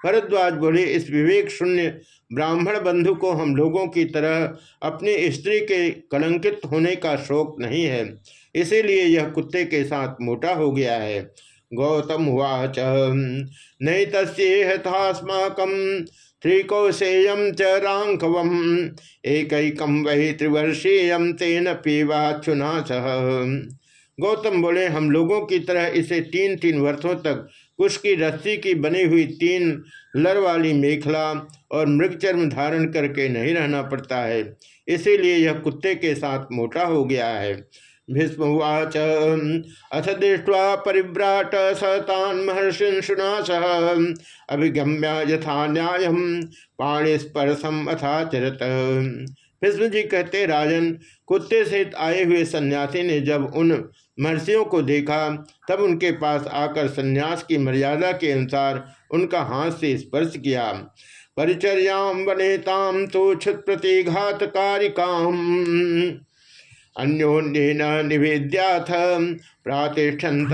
भरद्वाज बोले, इस विवेक शून्य ब्राह्मण बंधु को हम लोगों की तरह अपनी स्त्री के कलंकित होने का शोक नहीं है। इसीलिए यह कुत्ते के साथ मोटा हो गया है। गौतम वाच। नहीं तस्माक त्रिकौशेयम च रांकव एक वही त्रिवर्षीय तेन पीवाच्छुना सह। गौतम बोले, हम लोगों की तरह इसे तीन तीन वर्षों तक कुश की रस्सी की बनी हुई तीन लर वाली मेखला और मृगचर्म धारण करके नहीं रहना पड़ता है। इसीलिए यह कुत्ते के साथ मोटा हो गया है। भीष्मवाच अथ दृष्टवा परिव्राट सतान महर्षि शुना सह अभिगम्य यथा न्याय पाणिस्पर्शम अथाचरत। भीष्म जी कहते, राजन, कुत्ते सहित आए हुए सन्यासी ने जब उन महर्षियों को देखा, तब उनके पास आकर सन्यास की मर्यादा के अनुसार उनका हाथ से स्पर्श किया। परिचर्याम वनेताम तो क्षुत प्रतिघात कारिकाम अन्योन्येन निवेद्याथ, प्रातिष्ठन्त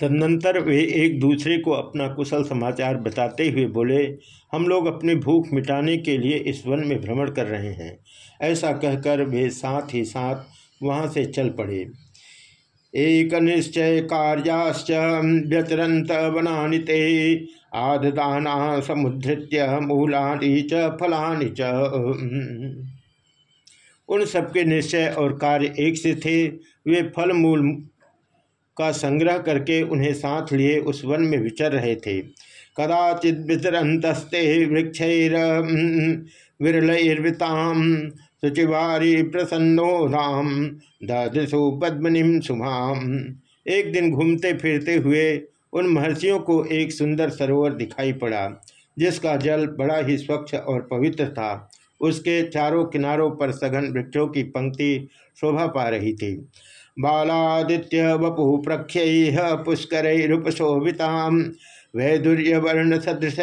तदनंतर वे एक दूसरे को अपना कुशल समाचार बताते हुए बोले, हम लोग अपनी भूख मिटाने के लिए इस वन में भ्रमण कर रहे हैं। ऐसा कहकर वे साथ ही साथ वहाँ से चल पड़े। एक निश्चय कार्याश्च व्यचरंत वनानि ते आददाना समुद्रित्य मूलानि च, फलानि च। उन सबके निश्चय और कार्य एक से थे। वे फल मूल का संग्रह करके उन्हें साथ लिए उस वन में विचर रहे थे। कदाचित विचरंतस्ते वृक्षर विरलताम शुचिवारी प्रसन्नो राम ददृशु पद्मनिम सुमाम। एक दिन घूमते फिरते हुए उन महर्षियों को एक सुंदर सरोवर दिखाई पड़ा, जिसका जल बड़ा ही स्वच्छ और पवित्र था। उसके चारों किनारों पर सघन वृक्षों की पंक्ति शोभा पा रही थी। बालादित्य वपु प्रख्य पुष्करूपशोभिता वैदुर्यवर्ण सदृश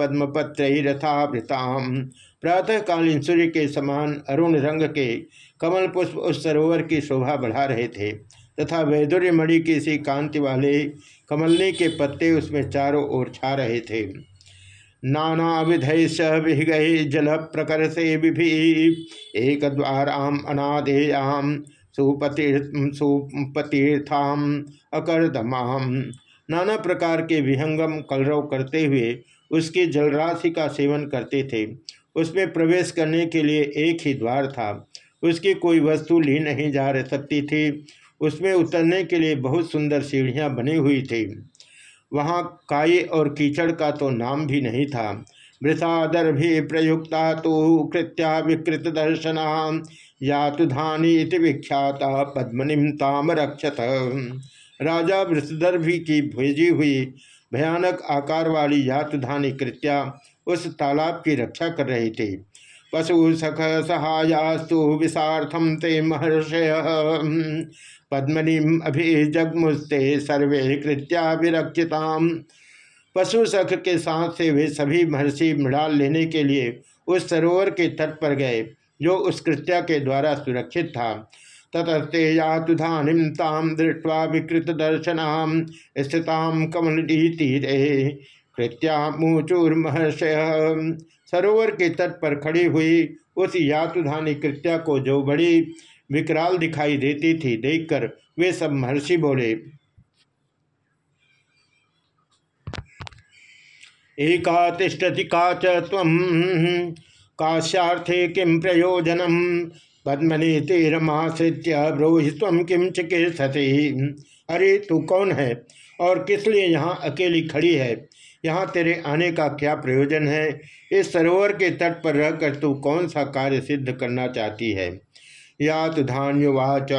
पद्मपत्रथावृताम प्रातःकालीन सूर्य के समान अरुण रंग के कमल पुष्प उस सरोवर की शोभा बढ़ा रहे थे। तथा वैदुर्य मणि की सी कांति वाले कमलनी के पत्ते उसमें चारों ओर छा रहे थे। नाना विधय विगय जल प्रकर से विभि एक द्वाराम अनादेयाम सुपतीर्थाम अकर्दमाम। नाना प्रकार के विहंगम कलरव करते हुए उसकी जलराशि का सेवन करते थे। उसमें प्रवेश करने के लिए एक ही द्वार था। उसकी कोई वस्तु ली नहीं जा सकती थी। उसमें उतरने के लिए बहुत सुंदर सीढ़ियाँ बनी हुई थी। वहाँ काई और कीचड़ का तो नाम भी नहीं था। वृषादर भी प्रयुक्ता तो कृत्या विकृत दर्शना या तो धानी विख्याता पद्मनिम ताम रक्षत। राजा वृषदर्भी की भेजी हुई भयानक आकार वाली यातुधानी कृत्या उस तालाब की रक्षा कर रही थी। पशु सख सहायास्तु विषार्थम ते महर्षय। पद्मनिम अभिजगमुस्ते सर्वे कृत्या विरक्षिताम पशु सख के साथ से वे सभी महर्षि मृाल लेने के लिए उस सरोवर के तट पर गए, जो उस कृत्या के द्वारा सुरक्षित था। ततस्ते यातुधानिम ताम दृष्टवा विकृत दर्शनाम स्थिताम कमलडी तीरे कृत्या मुचूर महर्षय सरोवर के तट पर खड़ी हुई उस यातुधानी कृत्या को जो बड़ी विकराल दिखाई देती थी। देखकर वे सब महर्षि बोले एका तिष्ठति का चम काश्यार्थे किम प्रयोजनम पद्मनि तीरमाश्रित्य तम किम चिकित्सति? अरे, तू कौन है और किस लिए यहाँ अकेली खड़ी है? यहाँ तेरे आने का क्या प्रयोजन है? इस सरोवर के तट पर रहकर तू कौन सा कार्य सिद्ध करना चाहती है? या तो धान्यवाच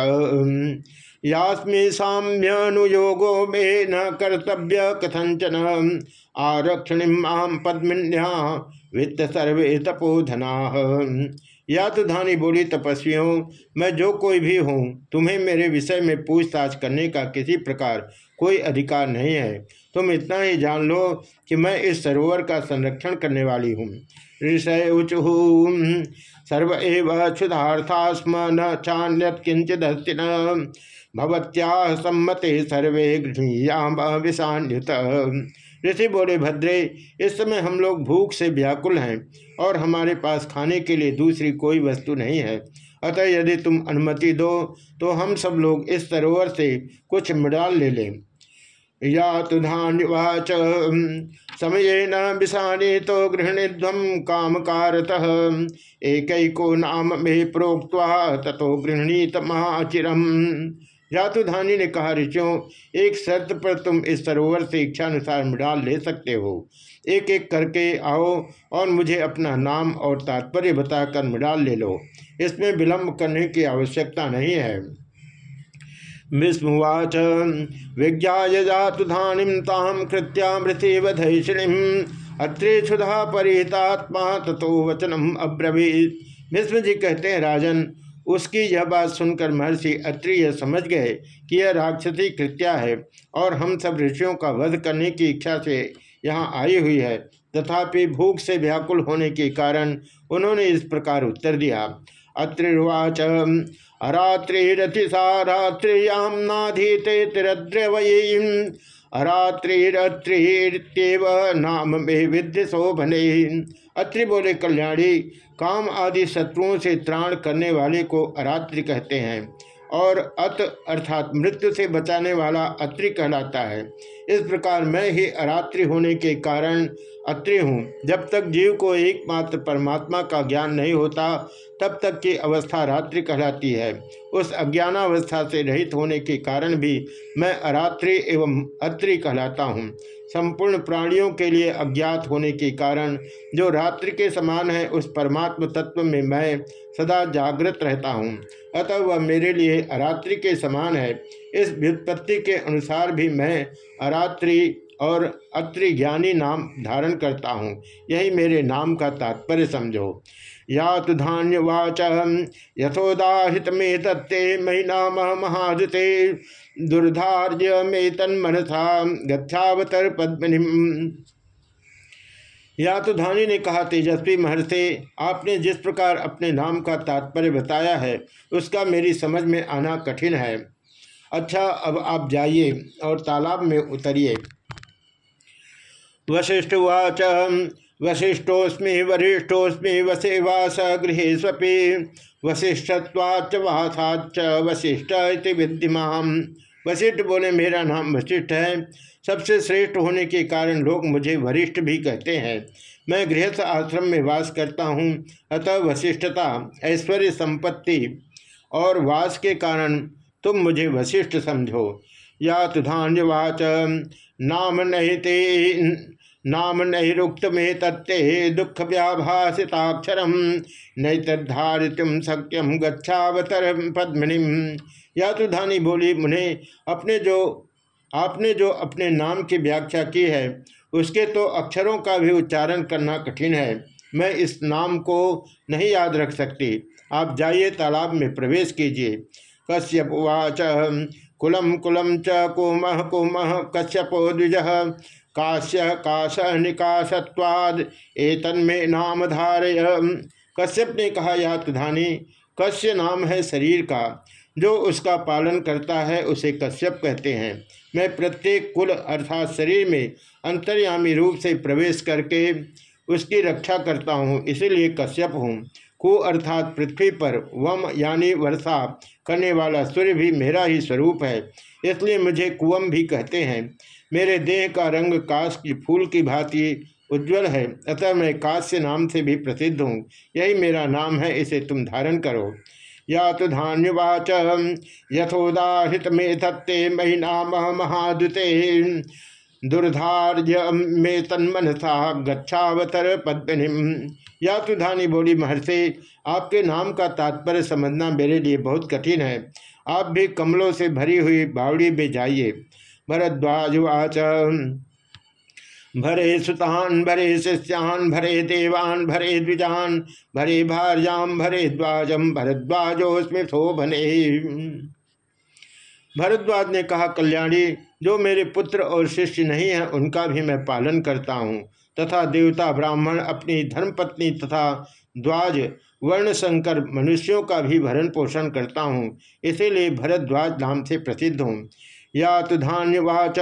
यास्मी साम्यनुयोगो में न कर्तव्य कथंचन आरक्षणिम आम पद्मिन्या, वित्त सर्वे तपोधना। या तो धानी बोली, तपस्वियों, मैं जो कोई भी हूँ, तुम्हें मेरे विषय में पूछताछ करने का किसी प्रकार कोई अधिकार नहीं है। तुम इतना ही जान लो कि मैं इस सरोवर का संरक्षण करने वाली हूँ। ऋषय उचहू। सर्व एव क्षुधार्था स्म न। चान्यत किंचित भवत्या सम्मते सर्वे गृहयाम ऋषि बोले भद्रे इस समय हम लोग भूख से व्याकुल हैं और हमारे पास खाने के लिए दूसरी कोई वस्तु नहीं है। अतः यदि तुम अनुमति दो तो हम सब लोग इस सरोवर से कुछ मृाल ले लें। या तो धान्यवाच समय न विषाने तो गृहणीध्वम काम कारत एक नाम में प्रोक्त तथो गृहणीत महाचिरम। जातुधानी ने कहा, ऋषियों, एक शर्त पर तुम इस सरोवर से इच्छानुसार मृाल ले सकते हो। एक एक करके आओ और मुझे अपना नाम और तात्पर्य बताकर मृाल ले लो। इसमें विलंब करने की आवश्यकता नहीं है। विस्मुवाच। विज्ञा जातुधानी ताम कृत्यामृति वधैषिणीम अत्रे क्षुधा परिहितात्मा तथो वचनम अब्रवीत। भीष्म जी कहते हैं, राजन, उसकी यह बात सुनकर महर्षि अत्रि यह समझ गए कि यह राक्षसी कृत्या है और हम सब ऋषियों का वध करने की इच्छा से यहाँ आई हुई है। तथापि भूख से व्याकुल होने के कारण उन्होंने इस प्रकार उत्तर दिया। अत्रिवाच अरात्रिरथिसा रात्रियाम नाधीते तिरद्रवयी अरात्रिरत्रिव नाम में विद्य शोभने। अत्रि बोले, कल्याणी, काम आदि शत्रुओं से त्राण करने वाले को अरात्रि कहते हैं। और अत अर्थात मृत्यु से बचाने वाला अत्रि कहलाता है। इस प्रकार मैं ही अरात्रि होने के कारण अत्रि हूँ। जब तक जीव को एकमात्र परमात्मा का ज्ञान नहीं होता, तब तक की अवस्था रात्रि कहलाती है। उस अज्ञानावस्था से रहित होने के कारण भी मैं अरात्रि एवं अत्रि कहलाता हूँ। संपूर्ण प्राणियों के लिए अज्ञात होने के कारण जो रात्रि के समान है, उस परमात्म तत्व में मैं सदा जागृत रहता हूँ। अतः वह मेरे लिए अरात्रि के समान है। इस व्युत्पत्ति के अनुसार भी मैं अरात्रि और अत्रि ज्ञानी नाम धारण करता हूँ। यही मेरे नाम का तात्पर्य समझो। या तो धान्यवाच। यथोदाहित में तत्ते महीना महादुते। दुर्धार्य में तन्मनसा गच्छावतर पद्मिनी या तो धानी ने कहा, तेजस्वी महर्षि, आपने जिस प्रकार अपने नाम का तात्पर्य बताया है, उसका मेरी समझ में आना कठिन है। अच्छा अब आप जाइए और तालाब में उतरिए। वशिष्ठ वशिष्ठवाच वशिष्ठोस्मि वरिष्ठोस्मि वसेवास गृह स्वपि। वशिष्ठत्वाच वासाच वशिष्ठ विद्यमा। वशिष्ठ बोले, मेरा नाम वशिष्ठ है। सबसे श्रेष्ठ होने के कारण लोग मुझे वरिष्ठ भी कहते हैं। मैं गृहस्थ आश्रम में वास करता हूँ। अतः वशिष्ठता ऐश्वर्य संपत्ति और वास के कारण तुम मुझे वशिष्ठ समझो। या तुधान्यवाच। नाम नहीं ते नाम नैरुक्त में तत्ते दुख व्याभाषिताक्षरम नैतधारितुम सक्यम गच्छावतर पद्मिनी। या तो धानी बोली, मुने अपने जो, आपने जो अपने नाम की व्याख्या की है, उसके तो अक्षरों का भी उच्चारण करना कठिन है। मैं इस नाम को नहीं याद रख सकती। आप जाइए, तालाब में प्रवेश कीजिए। कश्यप उवाच कुलम कुलम च कुमह कुमह कश्यपो द्विज काश्य काश निकाशत्वाद एतन्मे नाम धारय। कश्यप ने कहा याद धानी कश्य नाम है शरीर का। जो उसका पालन करता है, उसे कश्यप कहते हैं। मैं प्रत्येक कुल अर्थात शरीर में अंतर्यामी रूप से प्रवेश करके उसकी रक्षा करता हूँ। इसीलिए कश्यप हूँ। कु अर्थात पृथ्वी पर वम यानी वर्षा करने वाला सूर्य भी मेरा ही स्वरूप है। इसलिए मुझे कुवम भी कहते हैं। मेरे देह का रंग काश की फूल की भांति उज्जवल है, अतः मैं काश्य नाम से भी प्रसिद्ध हूँ। यही मेरा नाम है, इसे तुम धारण करो। या तो धान्यवाच, यथोदाहित में तत्ते महीना महादुते दुर्धार्य में तन्मनसा गच्छावतर पद्मिनी या तो धानी बोली, महर्षि, आपके नाम का तात्पर्य समझना मेरे लिए बहुत कठिन है। आप भी कमलों से भरी हुई बावड़ी में जाइए। भरद्वाजुवाच। भरे सुतान, भरे शिष्यान, भरे देवान, भरे द्विजान, भरे भार्याम भरे द्वाजम भरद्वाजोस्मि शोभने। भरद्वाज ने कहा, कल्याणी, जो मेरे पुत्र और शिष्य नहीं हैं, उनका भी मैं पालन करता हूँ। तथा देवता ब्राह्मण, अपनी धर्मपत्नी तथा द्वाज वर्ण संकर मनुष्यों का भी भरण पोषण करता हूँ। इसीलिए भरद्वाज नाम से प्रसिद्ध हूँ। या तो धान्यवाच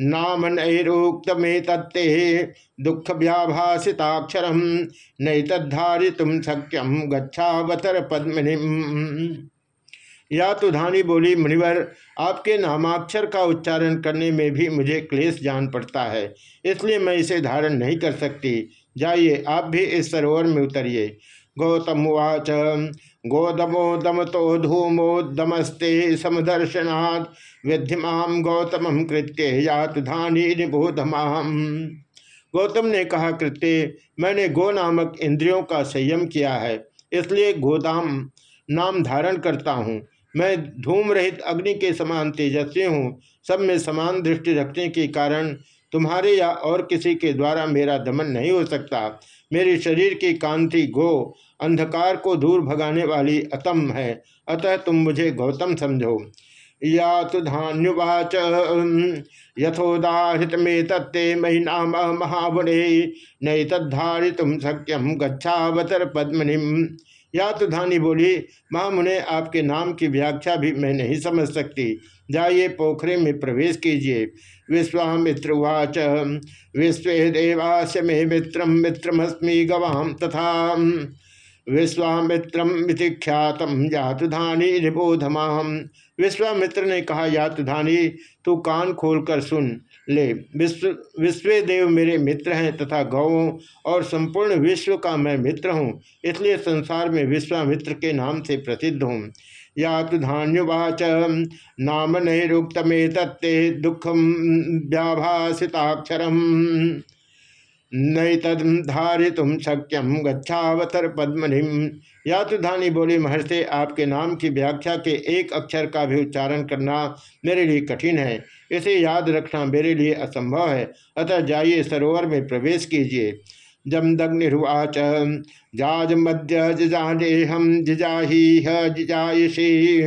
नाम नैरोक्त में तत्ते दुख व्याभाषिताक्षर नहीं तद्धारि तुम सक्यम गच्छावतर पद्मिनी या तो धानी बोली, मुनिवर, आपके नामाक्षर का उच्चारण करने में भी मुझे क्लेश जान पड़ता है, इसलिए मैं इसे धारण नहीं कर सकती। जाइए, आप भी इस सरोवर में उतरिए। गौतम उवाच गोदमो दमतो धूमो दमस्ते समदर्शनात् विद्यमाम गौतम कृत्य यात धानी निबोधमाम। गौतम ने कहा, कृत्य, मैंने गो नामक इंद्रियों का संयम किया है। इसलिए गोदाम नाम धारण करता हूँ। मैं धूम रहित अग्नि के समान तेजस्वी हूँ। सब में समान दृष्टि रखने के कारण तुम्हारे या और किसी के द्वारा मेरा दमन नहीं हो सकता। मेरे शरीर की कांति गो, अंधकार को दूर भगाने वाली अतम है। अतः तुम मुझे गौतम समझो। या तो धान्युवाच यथोदाहृत में तत्ते महीना महावणे नहीं तद्धारित सक्यम गच्छावतर पद्मनिम। या तो धानी बोली महामुने आपके नाम की व्याख्या भी मैं नहीं समझ सकती। जाइए पोखरे में प्रवेश कीजिए। विश्वामित्र वाच विश्व देवास मे मित्रम मित्रमस्मी गवाम तथा। विश्वामित्रम ख्यातम जातुधानी निबोधमाम विश्वामित्र ने कहा यातुधानी तू कान खोलकर सुन। ले। विश्व विश्व देव मेरे मित्र हैं तथा गौों और संपूर्ण विश्व का मैं मित्र हूँ, इसलिए संसार में विश्वामित्र के नाम से प्रसिद्ध हूँ। या तो धान्युवाच, नाम नैरुक्त में तत्ते दुखम व्याभाषिताक्षरम तुम शक्यम गच्छावतर पद्मनिम या तो धानी बोली, महर्षि, आपके नाम की व्याख्या के एक अक्षर का भी उच्चारण करना मेरे लिए कठिन है। इसे याद रखना मेरे लिए असंभव है। अतः जाइए सरोवर में प्रवेश कीजिए। जमदग्निर्वाच, जाज मध्य जिजाने हम जिजाही जिजायशी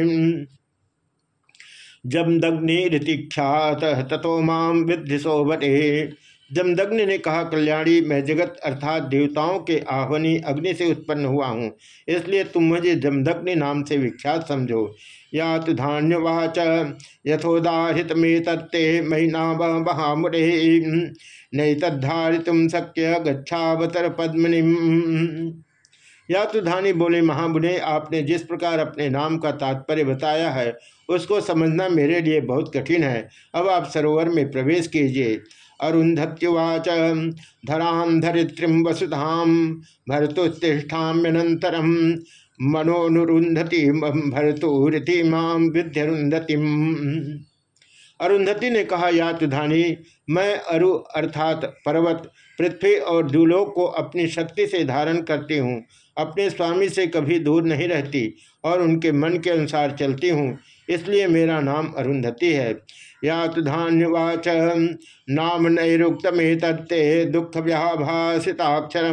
जमदग्निख्यात तथो माम विद्धि सोवटे जमदग्नि ने कहा, कल्याणी, मैं जगत अर्थात देवताओं के आह्वनी अग्नि से उत्पन्न हुआ हूँ, इसलिए तुम मुझे जमदग्नि नाम से विख्यात समझो। या तो धान्यवाच यथोदाहित में तत्ते महीना महामुरे नहीं तुम शक्य गच्छावतर पद्मनि या तो धानी बोले, महामुने, आपने जिस प्रकार अपने नाम का तात्पर्य बताया है, उसको समझना मेरे लिए बहुत कठिन है। अब आप सरोवर में प्रवेश कीजिए। अरुंधत्युवाच धरां धरित्रीं वसुधां भरतुस्तिष्ठाम्यनन्तरं मनोनुरुंधति भरतुरति माम विद्यरुंधति अरुंधति ने कहा यातुधानी मैं अरु अर्थात पर्वत, पृथ्वी और दुलोक को अपनी शक्ति से धारण करती हूँ। अपने स्वामी से कभी दूर नहीं रहती और उनके मन के अनुसार चलती हूँ। इसलिए मेरा नाम अरुंधति है। या तो धान्यवाच। नाम नैरुक्त में तत्ते दुख व्याभाषिताक्षर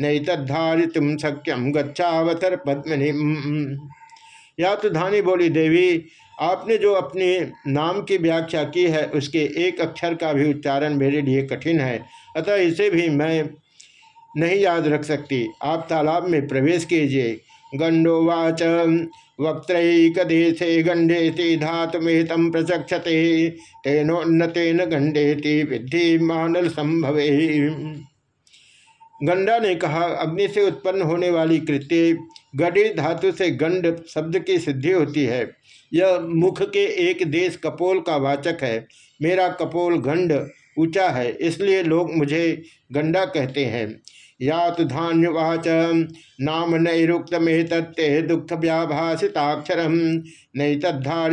नहीं तुम सक्यम गच्छावतर पद्मनि या तो धानी बोली, देवी, आपने जो अपने नाम की व्याख्या की है, उसके एक अक्षर का भी उच्चारण मेरे लिए कठिन है। अतः इसे भी मैं नहीं याद रख सकती। आप तालाब में प्रवेश कीजिए। गंडोवाच वक्त्रैकदेशे गंडेति धातुमेतम प्रचक्षते। तेनोन्नतेन गंडेति विद्धि मानल संभवे। गंडा ने कहा, अग्नि से उत्पन्न होने वाली कृत्य गढ़ी धातु से गंड शब्द की सिद्धि होती है। यह मुख के एक देश कपोल का वाचक है। मेरा कपोल गंड ऊँचा है, इसलिए लोग मुझे गंडा कहते हैं। यात धान्यवाच। नाम नैरुक्त में तत्ते दुख व्याभाषिताक्षर नई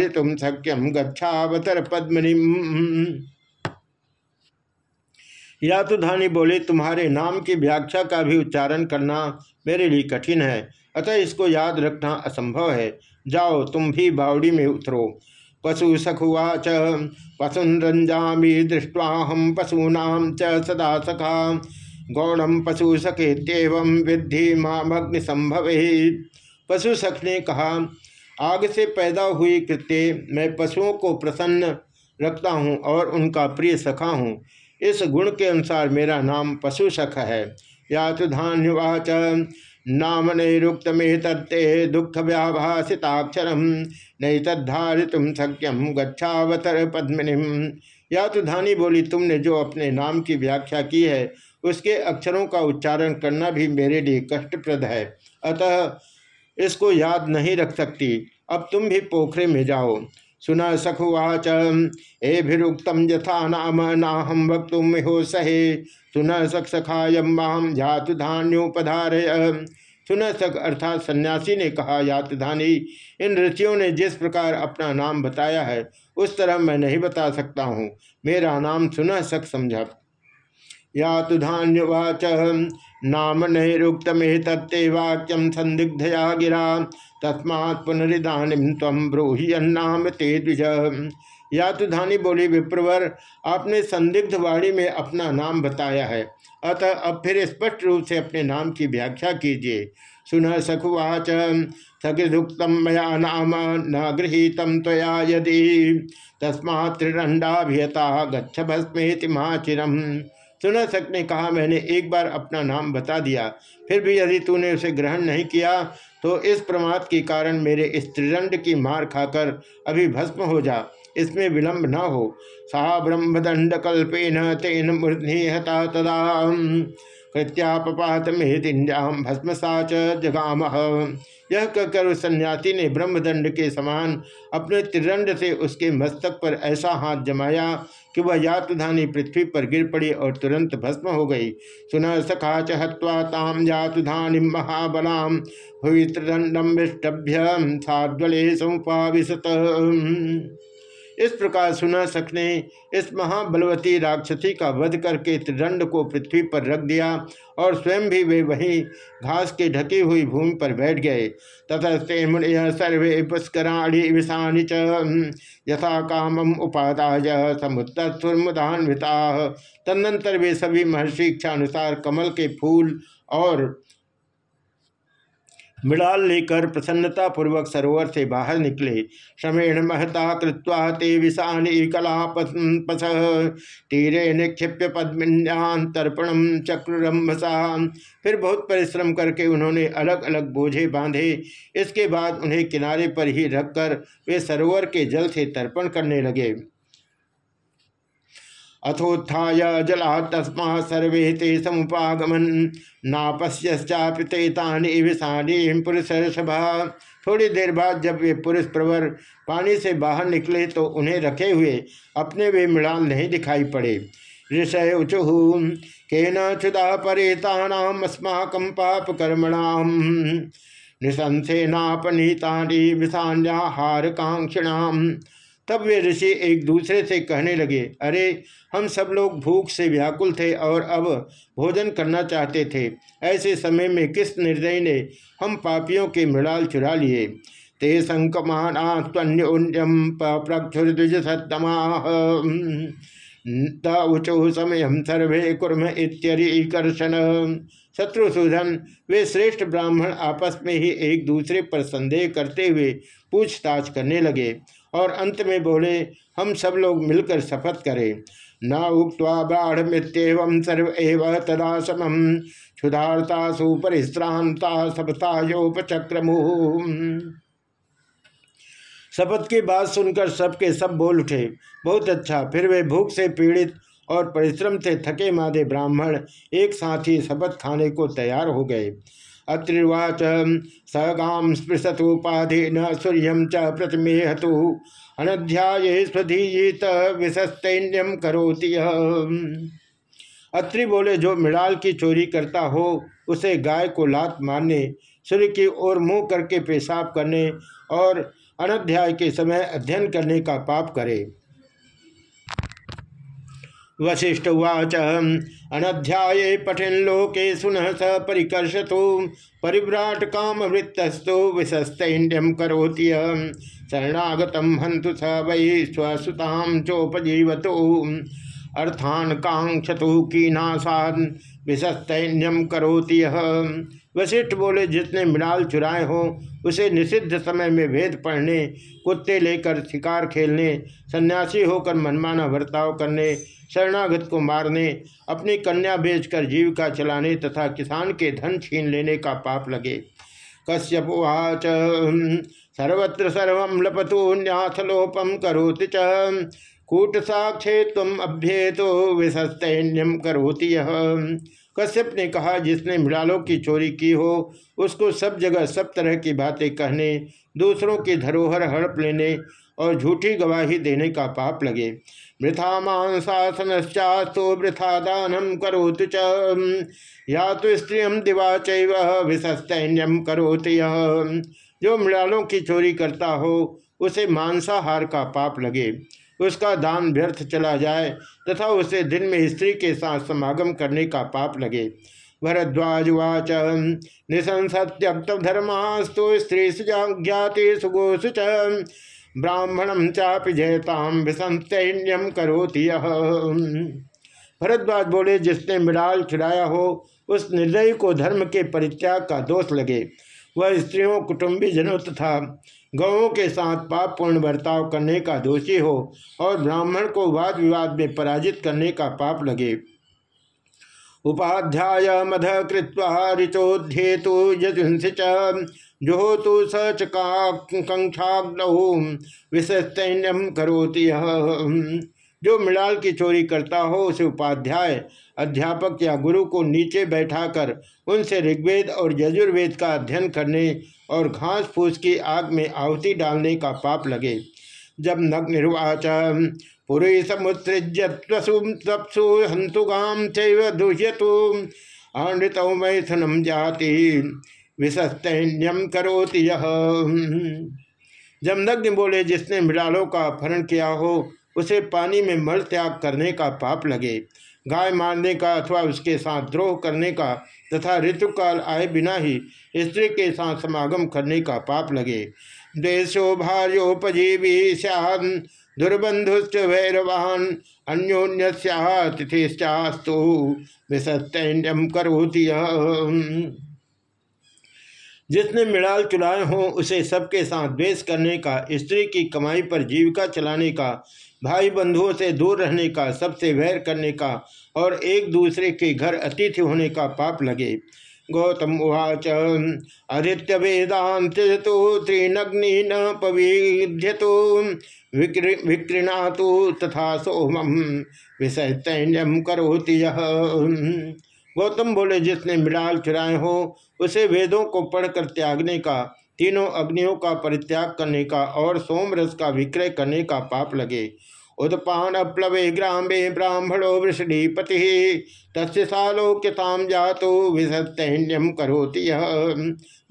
तुम सक्यम गच्छावतर पद्मनि या तो धानी बोले, तुम्हारे नाम की व्याख्या का भी उच्चारण करना मेरे लिए कठिन है, अतः इसको याद रखना असंभव है। जाओ, तुम भी बावड़ी में उतरो। पशु सखुवाच पशुन रंजामी दृष्टवा हम पशूनाम च सदा सखा। गौणम पशु सखेत्यव विद्धि मामग्नि संभव पशु सख ने कहा, आग से पैदा हुई कृत्य मैं पशुओं को प्रसन्न रखता हूँ और उनका प्रिय सखा हूँ। इस गुण के अनुसार मेरा नाम पशु सख है। या तो धान्यवाच। नाम नैरुक्त में तत्ते दुख व्याभाषिताक्षर नहीं तद्धार तुम सक्यम गच्छावतर पद्मिनी या तो धानी बोली, तुमने जो अपने नाम की व्याख्या की है उसके अक्षरों का उच्चारण करना भी मेरे लिए कष्टप्रद है। अतः इसको याद नहीं रख सकती। अब तुम भी पोखरे में जाओ। सुना सखुवाच एभिरुक्तम यथा नाम नाहम वक्त हो सहे। सुन सख सखायम माम जातु धान्योपधारय। सुन सक अर्थात सन्यासी ने कहा यातधानी इन ऋषियों ने जिस प्रकार अपना नाम बताया है, उस तरह मैं नहीं बता सकता हूँ। मेरा नाम सुन सक समझा। या तो धान्यवाच। नाम नैरुक्त में तत्ते वाक्यम संदिग्धया गिरा। तस्मा पुनरिदानीम तम ब्रूहि अन्नाम ते द्विज या तो धानी बोली, विप्रवर, आपने संदिग्ध वाणी में अपना नाम बताया है। अतः अब फिर स्पष्ट रूप से अपने नाम की व्याख्या कीजिए। सुन सखुवाच सकृदुक्तम मया नाम न गृहीतम तया यदि। तस्मा त्रिदंडाभियता गच्छ भस्मेति सुनसक ने कहा मैंने, एक बार अपना नाम बता दिया, फिर भी यदि तूने उसे ग्रहण नहीं किया तो इस प्रमाद के कारण मेरे इस त्रिदंड की मार खाकर अभी भस्म हो जा, इसमें विलंब न हो। सा ब्रह्मदंड कल्पेन तेन मूर्धि हता तदा कृत्यापात मेहदिंजाम भस्मसाच जगाम। यह कहकर उस सन्यासी ने ब्रह्मदंड के समान अपने त्रिदंड से उसके मस्तक पर ऐसा हाथ जमाया कि वह यातुधानी पृथ्वी पर गिर पड़ी और तुरंत भस्म हो गई। सुन सखा च हवा ताम यातुधानी महाबलाम हुई त्रिदंडम विष्टभ्य साध्वले समुपाविशत इस प्रकार सुना सकने, इस महाबलवती राक्षसी का वध करके त्रिदंड को पृथ्वी पर रख दिया और स्वयं भी वे वहीं घास के ढकी हुई भूमि पर बैठ गए। ततस्ते मुनिय सर्वे पुष्कराणी विषाणी च यथा कामम उपादाय समुत्तुर्मुदान्विता तदनंतर वे सभी महर्षि इच्छानुसार कमल के फूल और मिड़ाल लेकर प्रसन्नता पूर्वक सरोवर से बाहर निकले। श्रमेण महता कृत्वा ते विषाणी कलापस तीरे निक्षिप्य पद्मिन्यान तर्पणम चक्रम्भसा फिर बहुत परिश्रम करके उन्होंने अलग अलग बोझे बांधे। इसके बाद उन्हें किनारे पर ही रखकर वे सरोवर के जल से तर्पण करने लगे। अथोत्थाय जला तस्मा सर्वे ते समुपागमन। नापश्चापि ते विषाणी पुरुष थोड़ी देर बाद जब वे पुरुष प्रवर पानी से बाहर निकले तो उन्हें रखे हुए अपने वे मृणाल नहीं दिखाई पड़े। ऋषय उचुहु के नुदा परेतानाम अस्माक पाप कर्मणाम निशंसेनापनीता विषाण्याहार कांक्षिणाम तब वे ऋषि एक दूसरे से कहने लगे, अरे, हम सब लोग भूख से व्याकुल थे और अब भोजन करना चाहते थे। ऐसे समय में किस निर्दय ने हम पापियों के मृणाल चुरा लिए? ते संकमान्योन्यम प्रक्षुर्द्विज सत्तमा उचो समय हम सर्वे कुर्म इत्यरिकर्षण। वे श्रेष्ठ ब्राह्मण आपस में ही एक दूसरे पर संदेह करते हुए पूछताछ करने लगे। और अंत में बोले, हम सब लोग मिलकर शपथ करें। न उक्वा बाढ़ मृत्यव सर्व एव तदा समम क्षुधार्ता सुपरिश्रांता सपतायोपचक्रमु। शपथ की बात सुनकर सबके सब बोल उठे। बहुत अच्छा फिर वे भूख से पीड़ित और परिश्रम से थके मादे ब्राह्मण एक साथ ही शपथ खाने को तैयार हो गए। अत्रिवाच स गाम स्पृशतुपाधि न सूर्य च प्रतिमेहतु। अनध्याय स्वधीत विशस्तैन्यम करोति अत्रि बोले, जो मृणाल की चोरी करता हो, उसे गाय को लात मारने, सूर्य की ओर मुँह करके पेशाब करने और अनध्याय के समय अध्ययन करने का पाप करे। वशिष्ठ उवाच अनध्याये पठन लोके सुन स परिकर्षतु। परिव्राट काम वृत्तस्तु विशस्तैन्यम करोति शरणागत हंतु स वै स्वसुताम चोपजीवतु। अर्थान कांक्षतु कीनाशान विशस्तैन्यम करोति वशिष्ठ बोले जिसने मृणाल चुराए हो, उसे निषिद्ध समय में वेद पढ़ने, कुत्ते लेकर शिकार खेलने, सन्यासी होकर मनमाना बर्ताव करने, शरणागत को मारने, अपनी कन्या बेचकर जीविका चलाने तथा किसान के धन छीन लेने का पाप लगे। कश्यप उच सर्वत्र सर्व लपतु न्यासलोपम करोति च। कूट साक्षे तुम अभ्येतो विशस्तैन्यम करोति कश्यप ने कहा, जिसने मृणालों की चोरी की हो, उसको सब जगह सब तरह की बातें कहने, दूसरों की धरोहर हड़प लेने और झूठी गवाही देने का पाप लगे। वृथा मांसासनश्चास्तु वृथा दानम करोत च। या तो स्त्रियम दिवा चैव विशस्तैन्यम करोत जो मृणालों की चोरी करता हो, उसे मांसाहार का पाप लगे। उसका दान व्यर्थ चला जाए तथा उसे दिन में स्त्री के साथ समागम करने का पाप लगे। भरद्वाज वाच निसंसत्यक्त धर्मास्तु स्त्री सुजाज्ञाते सुगोसु ब्राह्मणम चापि जयताम विसंतैन्यम करोति भरद्वाज बोले, जिसने मिडाल चुराया हो, उस निर्दयी को धर्म के परित्याग का दोष लगे। वह स्त्रियों कुटुंबी जनों तथा गौों के साथ पापपूर्ण बर्ताव करने का दोषी हो और ब्राह्मण को वाद विवाद में पराजित करने का पाप लगे। उपाध्याय मध कृत्वा ऋचोध्येतु यजुंसि च जुहोतु स च कंक्षाग्नौ विशस्तैन्यम करोति जो मृणाल की चोरी करता हो, उसे उपाध्याय अध्यापक या गुरु को नीचे बैठाकर उनसे ऋग्वेद और यजुर्वेद का अध्ययन करने और घास फूस की आग में आहुति डालने का पाप लगे। जब नग निर्वाच पुरी समुत्सृजत्वसु तपसु हंतुगाम चुह्यतु जाति विशस्तैन्यम करोति यह जब नग्न बोले, जिसने मृडालों का अपहरण किया हो, उसे पानी में मल त्याग करने का पाप लगे। गाय मारने का अथवा उसके साथ द्रोह करने का तथा ऋतुकाल आए बिना ही स्त्री के साथ समागम करने का पाप लगे। देशो भार्योपजीवी सैन दुर्बंधुश्च भैरवान अन्योन्यतिथिश्चास्तु विसत्यम करोति जिसने मिड़ाल चुराए हो, उसे सबके साथ द्वेष करने का, स्त्री की कमाई पर जीविका चलाने का भाई बंधुओं से दूर रहने का, सबसे वैर करने का और एक दूसरे के घर अतिथि होने का पाप लगे। गौतम उवाच, आदित्य वेदांत तो त्रिनग्नि न पविध्य तो तो तथा सोमम, विषय तैन्यम करोति गौतम बोले, जिसने मृणाल चुराए हो, उसे वेदों को पढ़कर त्यागने का तीनों अग्नियों का परित्याग करने का और सोमरस का विक्रय करने का पाप लगे। उत्पान प्लवे ग्रामे ब्राह्मणो वृषणीपति तस्लोक्यताम जातो विसत्यन्यम करोति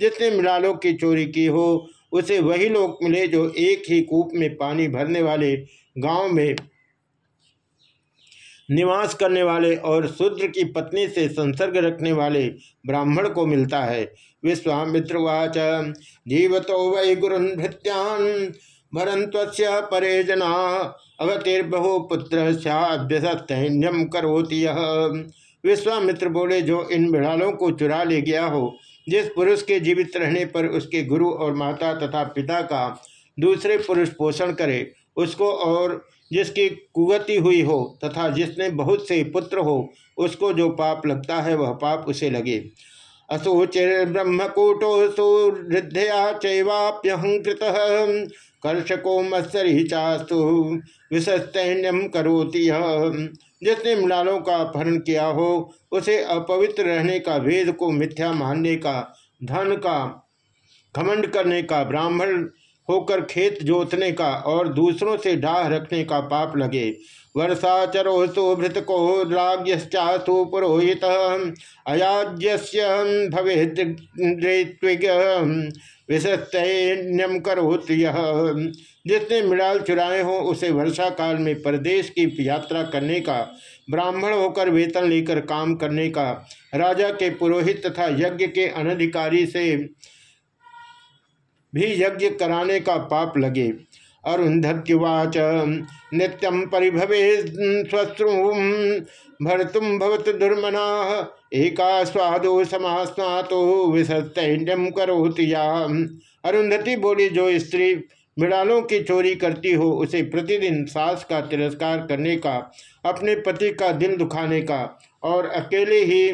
जिसने मृणालों की चोरी की हो, उसे वही लोग मिले जो एक ही कूप में पानी भरने वाले गाँव में निवास करने वाले और शूद्र की पत्नी से संसर्ग रखने वाले ब्राह्मण को मिलता है। विश्वामित्रवाच, जीवतो वै गुरुभृत्यान भरन परे जना अवतिर्बहु पुत्र सैन्यम करोति विश्वामित्र बोले, जो इन बिड़ालों को चुरा ले गया हो, जिस पुरुष के जीवित रहने पर उसके गुरु और माता तथा पिता का दूसरे पुरुष पोषण करे, उसको और जिसकी कुगति हुई हो तथा जिसने बहुत से पुत्र हो, उसको जो पाप लगता है, वह पाप उसे लगे। असोचिर ब्रह्मकूटो सुहृदया चैवाप्यहंकृत कर्षको मत्सरी चास्तु विशस्तैन्यम करोति जिसने मृणालों का अपहरण किया हो, उसे अपवित्र रहने का वेद को मिथ्या मानने का, धन का घमंड करने का ब्राह्मण होकर खेत जोतने का और दूसरों से डाह रखने का पाप लगे। वर्षा चरोस्तु भृत को राज्यश्चास्तु पुरोहित अयाज्य भवे विशस्तन्यम करोत यह जिसने मृणाल चुराए हो, उसे वर्षा काल में प्रदेश की यात्रा करने का, ब्राह्मण होकर वेतन लेकर काम करने का, राजा के पुरोहित तथा यज्ञ के अनधिकारी से भी यज्ञ कराने का पाप लगे। अरुंधत्युवाच नित्यम परिभवे स्वश्रु भरतुम भवत दुर्मना, एका स्वादो समास्नातो विसत्यम करोति अरुंधति बोली, जो स्त्री मृणालों की चोरी करती हो, उसे प्रतिदिन सास का तिरस्कार करने का, अपने पति का दिल दुखाने का, और अकेले ही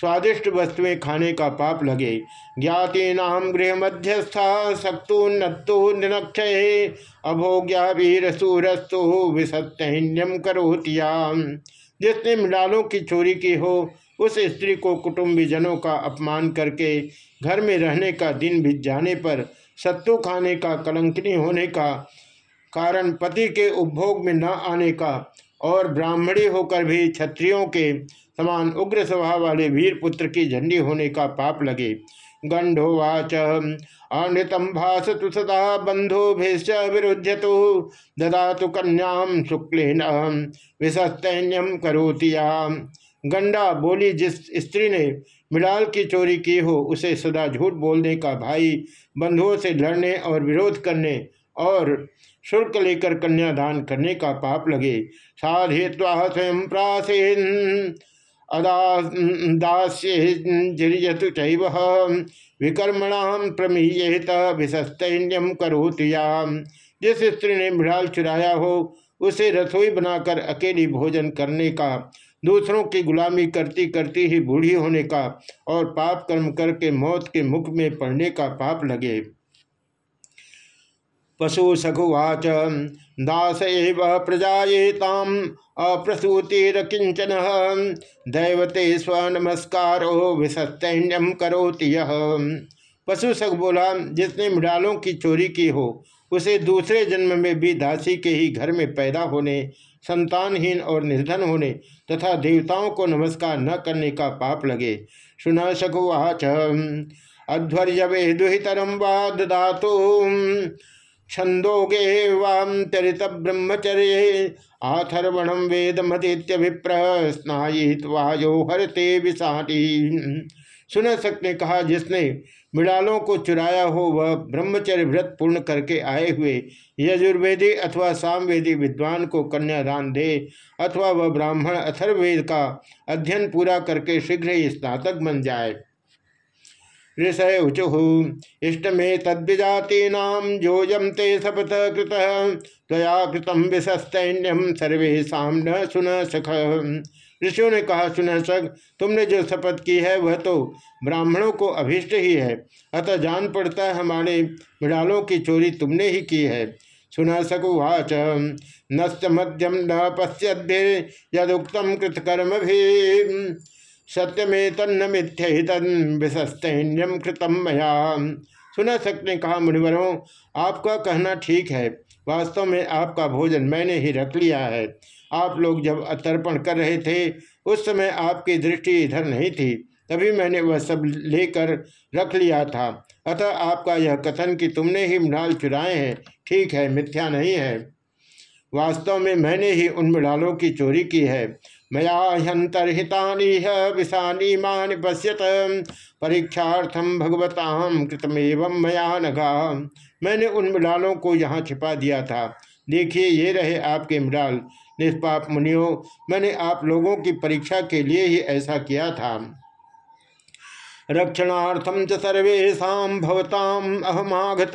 स्वादिष्ट वस्तुएँ खाने का पाप लगे। ज्ञाति नाम गृह मध्यस्था नत्तो निनक्षय। अभोग्या वीर सूरस्तु विसत्यन्यम करोतियाम जिसने मृणालों की चोरी की हो, उस स्त्री को कुटुंबीजनों का अपमान करके घर में रहने का दिन बीत जाने पर सत्तू खाने का कलंकनी होने का कारण पति के उपभोग में न आने का और ब्राह्मणी होकर भी क्षत्रियों के समान उग्र स्वभाव वाले वीर पुत्र की झंडी होने का पाप लगे। गंडोवाच अनृतम भाषतु सदा बंधो भेष तो ददा तो कन्याम शुक्लेन विषस्तैन्यम करोतियाम गंडा बोली जिस स्त्री ने मिलाल की चोरी की हो, उसे सदा झूठ बोलने का भाई बंधुओं से लड़ने और विरोध करने और शुल्क लेकर कन्यादान करने का पाप लगे। साधे स्वयं प्रासेन। अदास्येजतु चैव विकर्मणाम प्रमीयेत विशस्तैन्यम करोतियाम जिस स्त्री ने मृाल चुराया हो, उसे रसोई बनाकर अकेली भोजन करने का, दूसरों की गुलामी करती करती ही बूढ़ी होने का, और पाप कर्म करके मौत के मुख में पड़ने का पाप लगे। पशु सखुवाच दास एव प्रजाएताम अप्रसूतिरकिंचन दैवते स्व स्वनमस्कारो विसस्तैन्यम करोति यह पशु बोला, जिसने मृडालों की चोरी की हो, उसे दूसरे जन्म में भी दासी के ही घर में पैदा होने, संतानहीन और निर्धन होने तथा देवताओं को नमस्कार न करने का पाप लगे। सुना सकुवाच अध्वर्य दुहितरम वा ददातु। छंदोगे वाम चरित ब्रह्मचर्य आथर्वणम वेद मदित्य विप्र स्नायित वायो हरते विषाटी सुन सकने कहा, जिसने मृणालों को चुराया हो, वह ब्रह्मचर्य व्रत पूर्ण करके आए हुए यजुर्वेदी अथवा सामवेदी विद्वान को कन्यादान दे अथवा वह ब्राह्मण अथर्वेद का अध्ययन पूरा करके शीघ्र ही स्नातक बन जाए। ऋषय उचुः इष्ट में तद्विजातीनाम जोजम ते शपथ कृत तया कृतम विशस्तैन्यम सर्वेशा न सुन सख। ऋषियों ने कहा, सुन सख, तुमने जो शपथ की है, वह तो ब्राह्मणों को अभिष्ट ही है। अतः जान पड़ता है, हमारे मृणालों की चोरी तुमने ही की है। सुन सकुवाच नस्त मध्यम न पश्यद्भिर्यदुक्तम कृतकर्म भी सत्यमे तन्न मिथ्यहितन विशस्तैन्यम कृतम मया। सुना सक ने कहा मुनिवरों, आपका कहना ठीक है। वास्तव में आपका भोजन मैंने ही रख लिया है। आप लोग जब तर्पण कर रहे थे, उस समय आपकी दृष्टि इधर नहीं थी। तभी मैंने वह सब लेकर रख लिया था। अतः आपका यह कथन कि तुमने ही मृणाल चुराए हैं, ठीक है, मिथ्या नहीं है। वास्तव में मैंने ही उन मृणालों की चोरी की है। मया ह्यंतर्हितानि विषानी मान पश्यत। परीक्षार्थम भगवताम कृतमेव मया नघा। मैंने उन मृडालों को यहाँ छिपा दिया था। देखिए, ये रहे आपके मृडाल निष्पाप मुनियो, मैंने आप लोगों की परीक्षा के लिए ही ऐसा किया था। रक्षणार्थम च सर्वेशा भवताम अहमागत।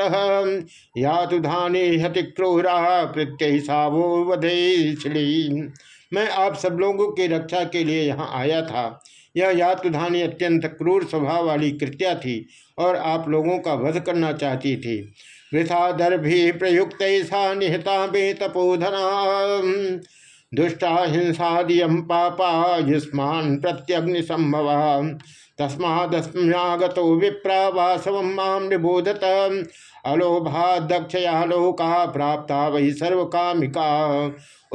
या तो धाने हति क्रूरा कृत्य सावो वधे मैं आप सब लोगों की रक्षा के लिए यहाँ आया था। यह यातुधानी अत्यंत क्रूर स्वभाव वाली कृत्या थी और आप लोगों का वध करना चाहती थी। वृथा भी प्रयुक्त ऐसा निहता बे तपोधना। दुष्टा हिंसादियम पापा युष्मान प्रत्यग्नि संभव तस्मादस्म्यागतो विप्रा वासव माम निबोधत। अलोभा दक्षया लोका प्राप्ता वही सर्व कामिका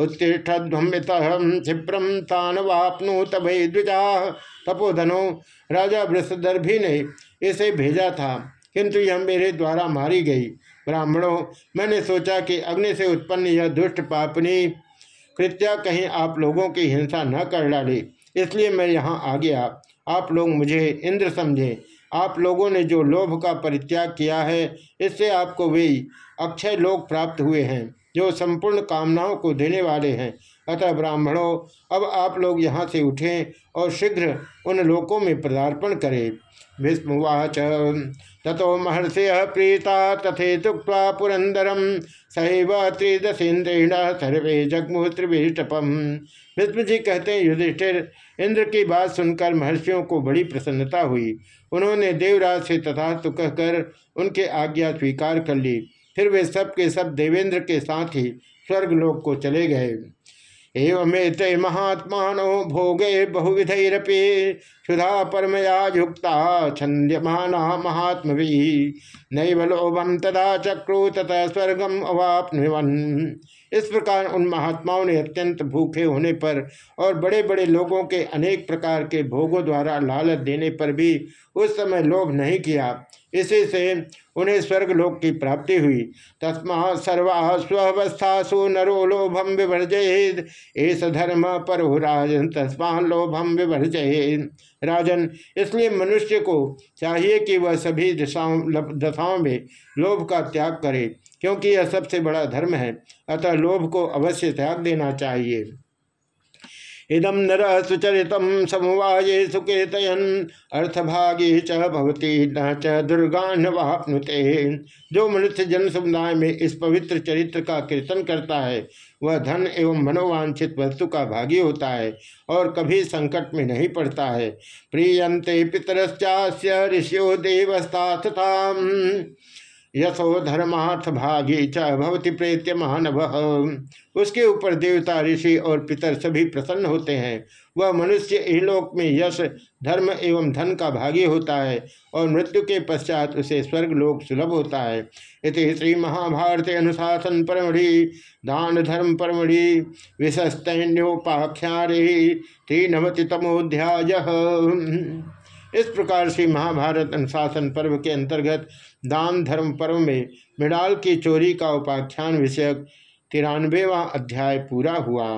उत्तिष्ठध्वमित क्षिप्रम तान वापनुत भय द्विजा। तपोधनो राजा वृषदर्भी ने इसे भेजा था, किंतु यह मेरे द्वारा मारी गई। ब्राह्मणों, मैंने सोचा कि अग्नि से उत्पन्न यह दुष्ट पापनी कृत्या कहीं आप लोगों की हिंसा न कर डाले, इसलिए मैं यहाँ आ गया। आप लोग मुझे इंद्र समझे। आप लोगों ने जो लोभ का परित्याग किया है, इससे आपको वे अक्षय लोग प्राप्त हुए हैं। जो संपूर्ण कामनाओं को देने वाले हैं। अतः ब्राह्मणों, अब आप लोग यहाँ से उठें और शीघ्र उन लोकों में पदार्पण करें। भीष्मवाच तथो महर्षि प्रीता तथे तुक्वा पुरंदरम सहैव त्रिदशेन्द्रेण सर्वे जगमुह त्रिविष्टपम भीष्म जी कहते हैं, युधिष्ठिर, इंद्र की बात सुनकर महर्षियों को बड़ी प्रसन्नता हुई। उन्होंने देवराज से तथा तो कहकर उनके आज्ञा स्वीकार कर ली। फिर वे सब के सब देवेंद्र के साथ ही स्वर्गलोक को चले गए। एवमेत महात्मा भोगे बहुविधरपी क्षुधा परमया युक्ता छंद्यमाना महात्म नैव लोभम तदा चक्रु तथा स्वर्गम अवापन इस प्रकार उन महात्माओं ने अत्यंत भूखे होने पर और बड़े बड़े लोगों के अनेक प्रकार के भोगों द्वारा लालच देने पर भी उस समय लोभ नहीं किया। इसी से उन्हें स्वर्गलोक की प्राप्ति हुई। तस्मा सर्वा स्वस्थासु नरो लोभम विभर्जयेद एस धर्म पर राजन, तस्मा लोभम विभर्जयेद राजन, इसलिए मनुष्य को चाहिए कि वह सभी दिशाओं दशाओं में लोभ का त्याग करे, क्योंकि यह सबसे बड़ा धर्म है। अतः लोभ को अवश्य त्याग देना चाहिए। इदम नर सुचरित समुवाये सुकेतयन। अर्थभागी च भवती न च दुर्गान वापनुते। जो मनुष्य जन समुदाय में इस पवित्र चरित्र का कीर्तन करता है, वह धन एवं मनोवांछित वस्तु का भागी होता है और कभी संकट में नहीं पड़ता है। प्रियंते पितरश्चास्य ऋषियो देवस्ता यशो धर्मार्थ भागी चवती प्रेत्य मानव उसके ऊपर देवता, ऋषि और पितर सभी प्रसन्न होते हैं। वह मनुष्य इहलोक में यश, धर्म एवं धन का भागी होता है और मृत्यु के पश्चात उसे स्वर्ग लोक सुलभ होता है। इति श्री महाभारत अनुशासन परमढ़ि दान धर्म परमढ़ि त्रिनवति तमोध्याय इस प्रकार से महाभारत अनुशासन पर्व के अंतर्गत दान धर्म पर्व में मृणाल की चोरी का उपाख्यान विषयक तिरानवेवा अध्याय पूरा हुआ।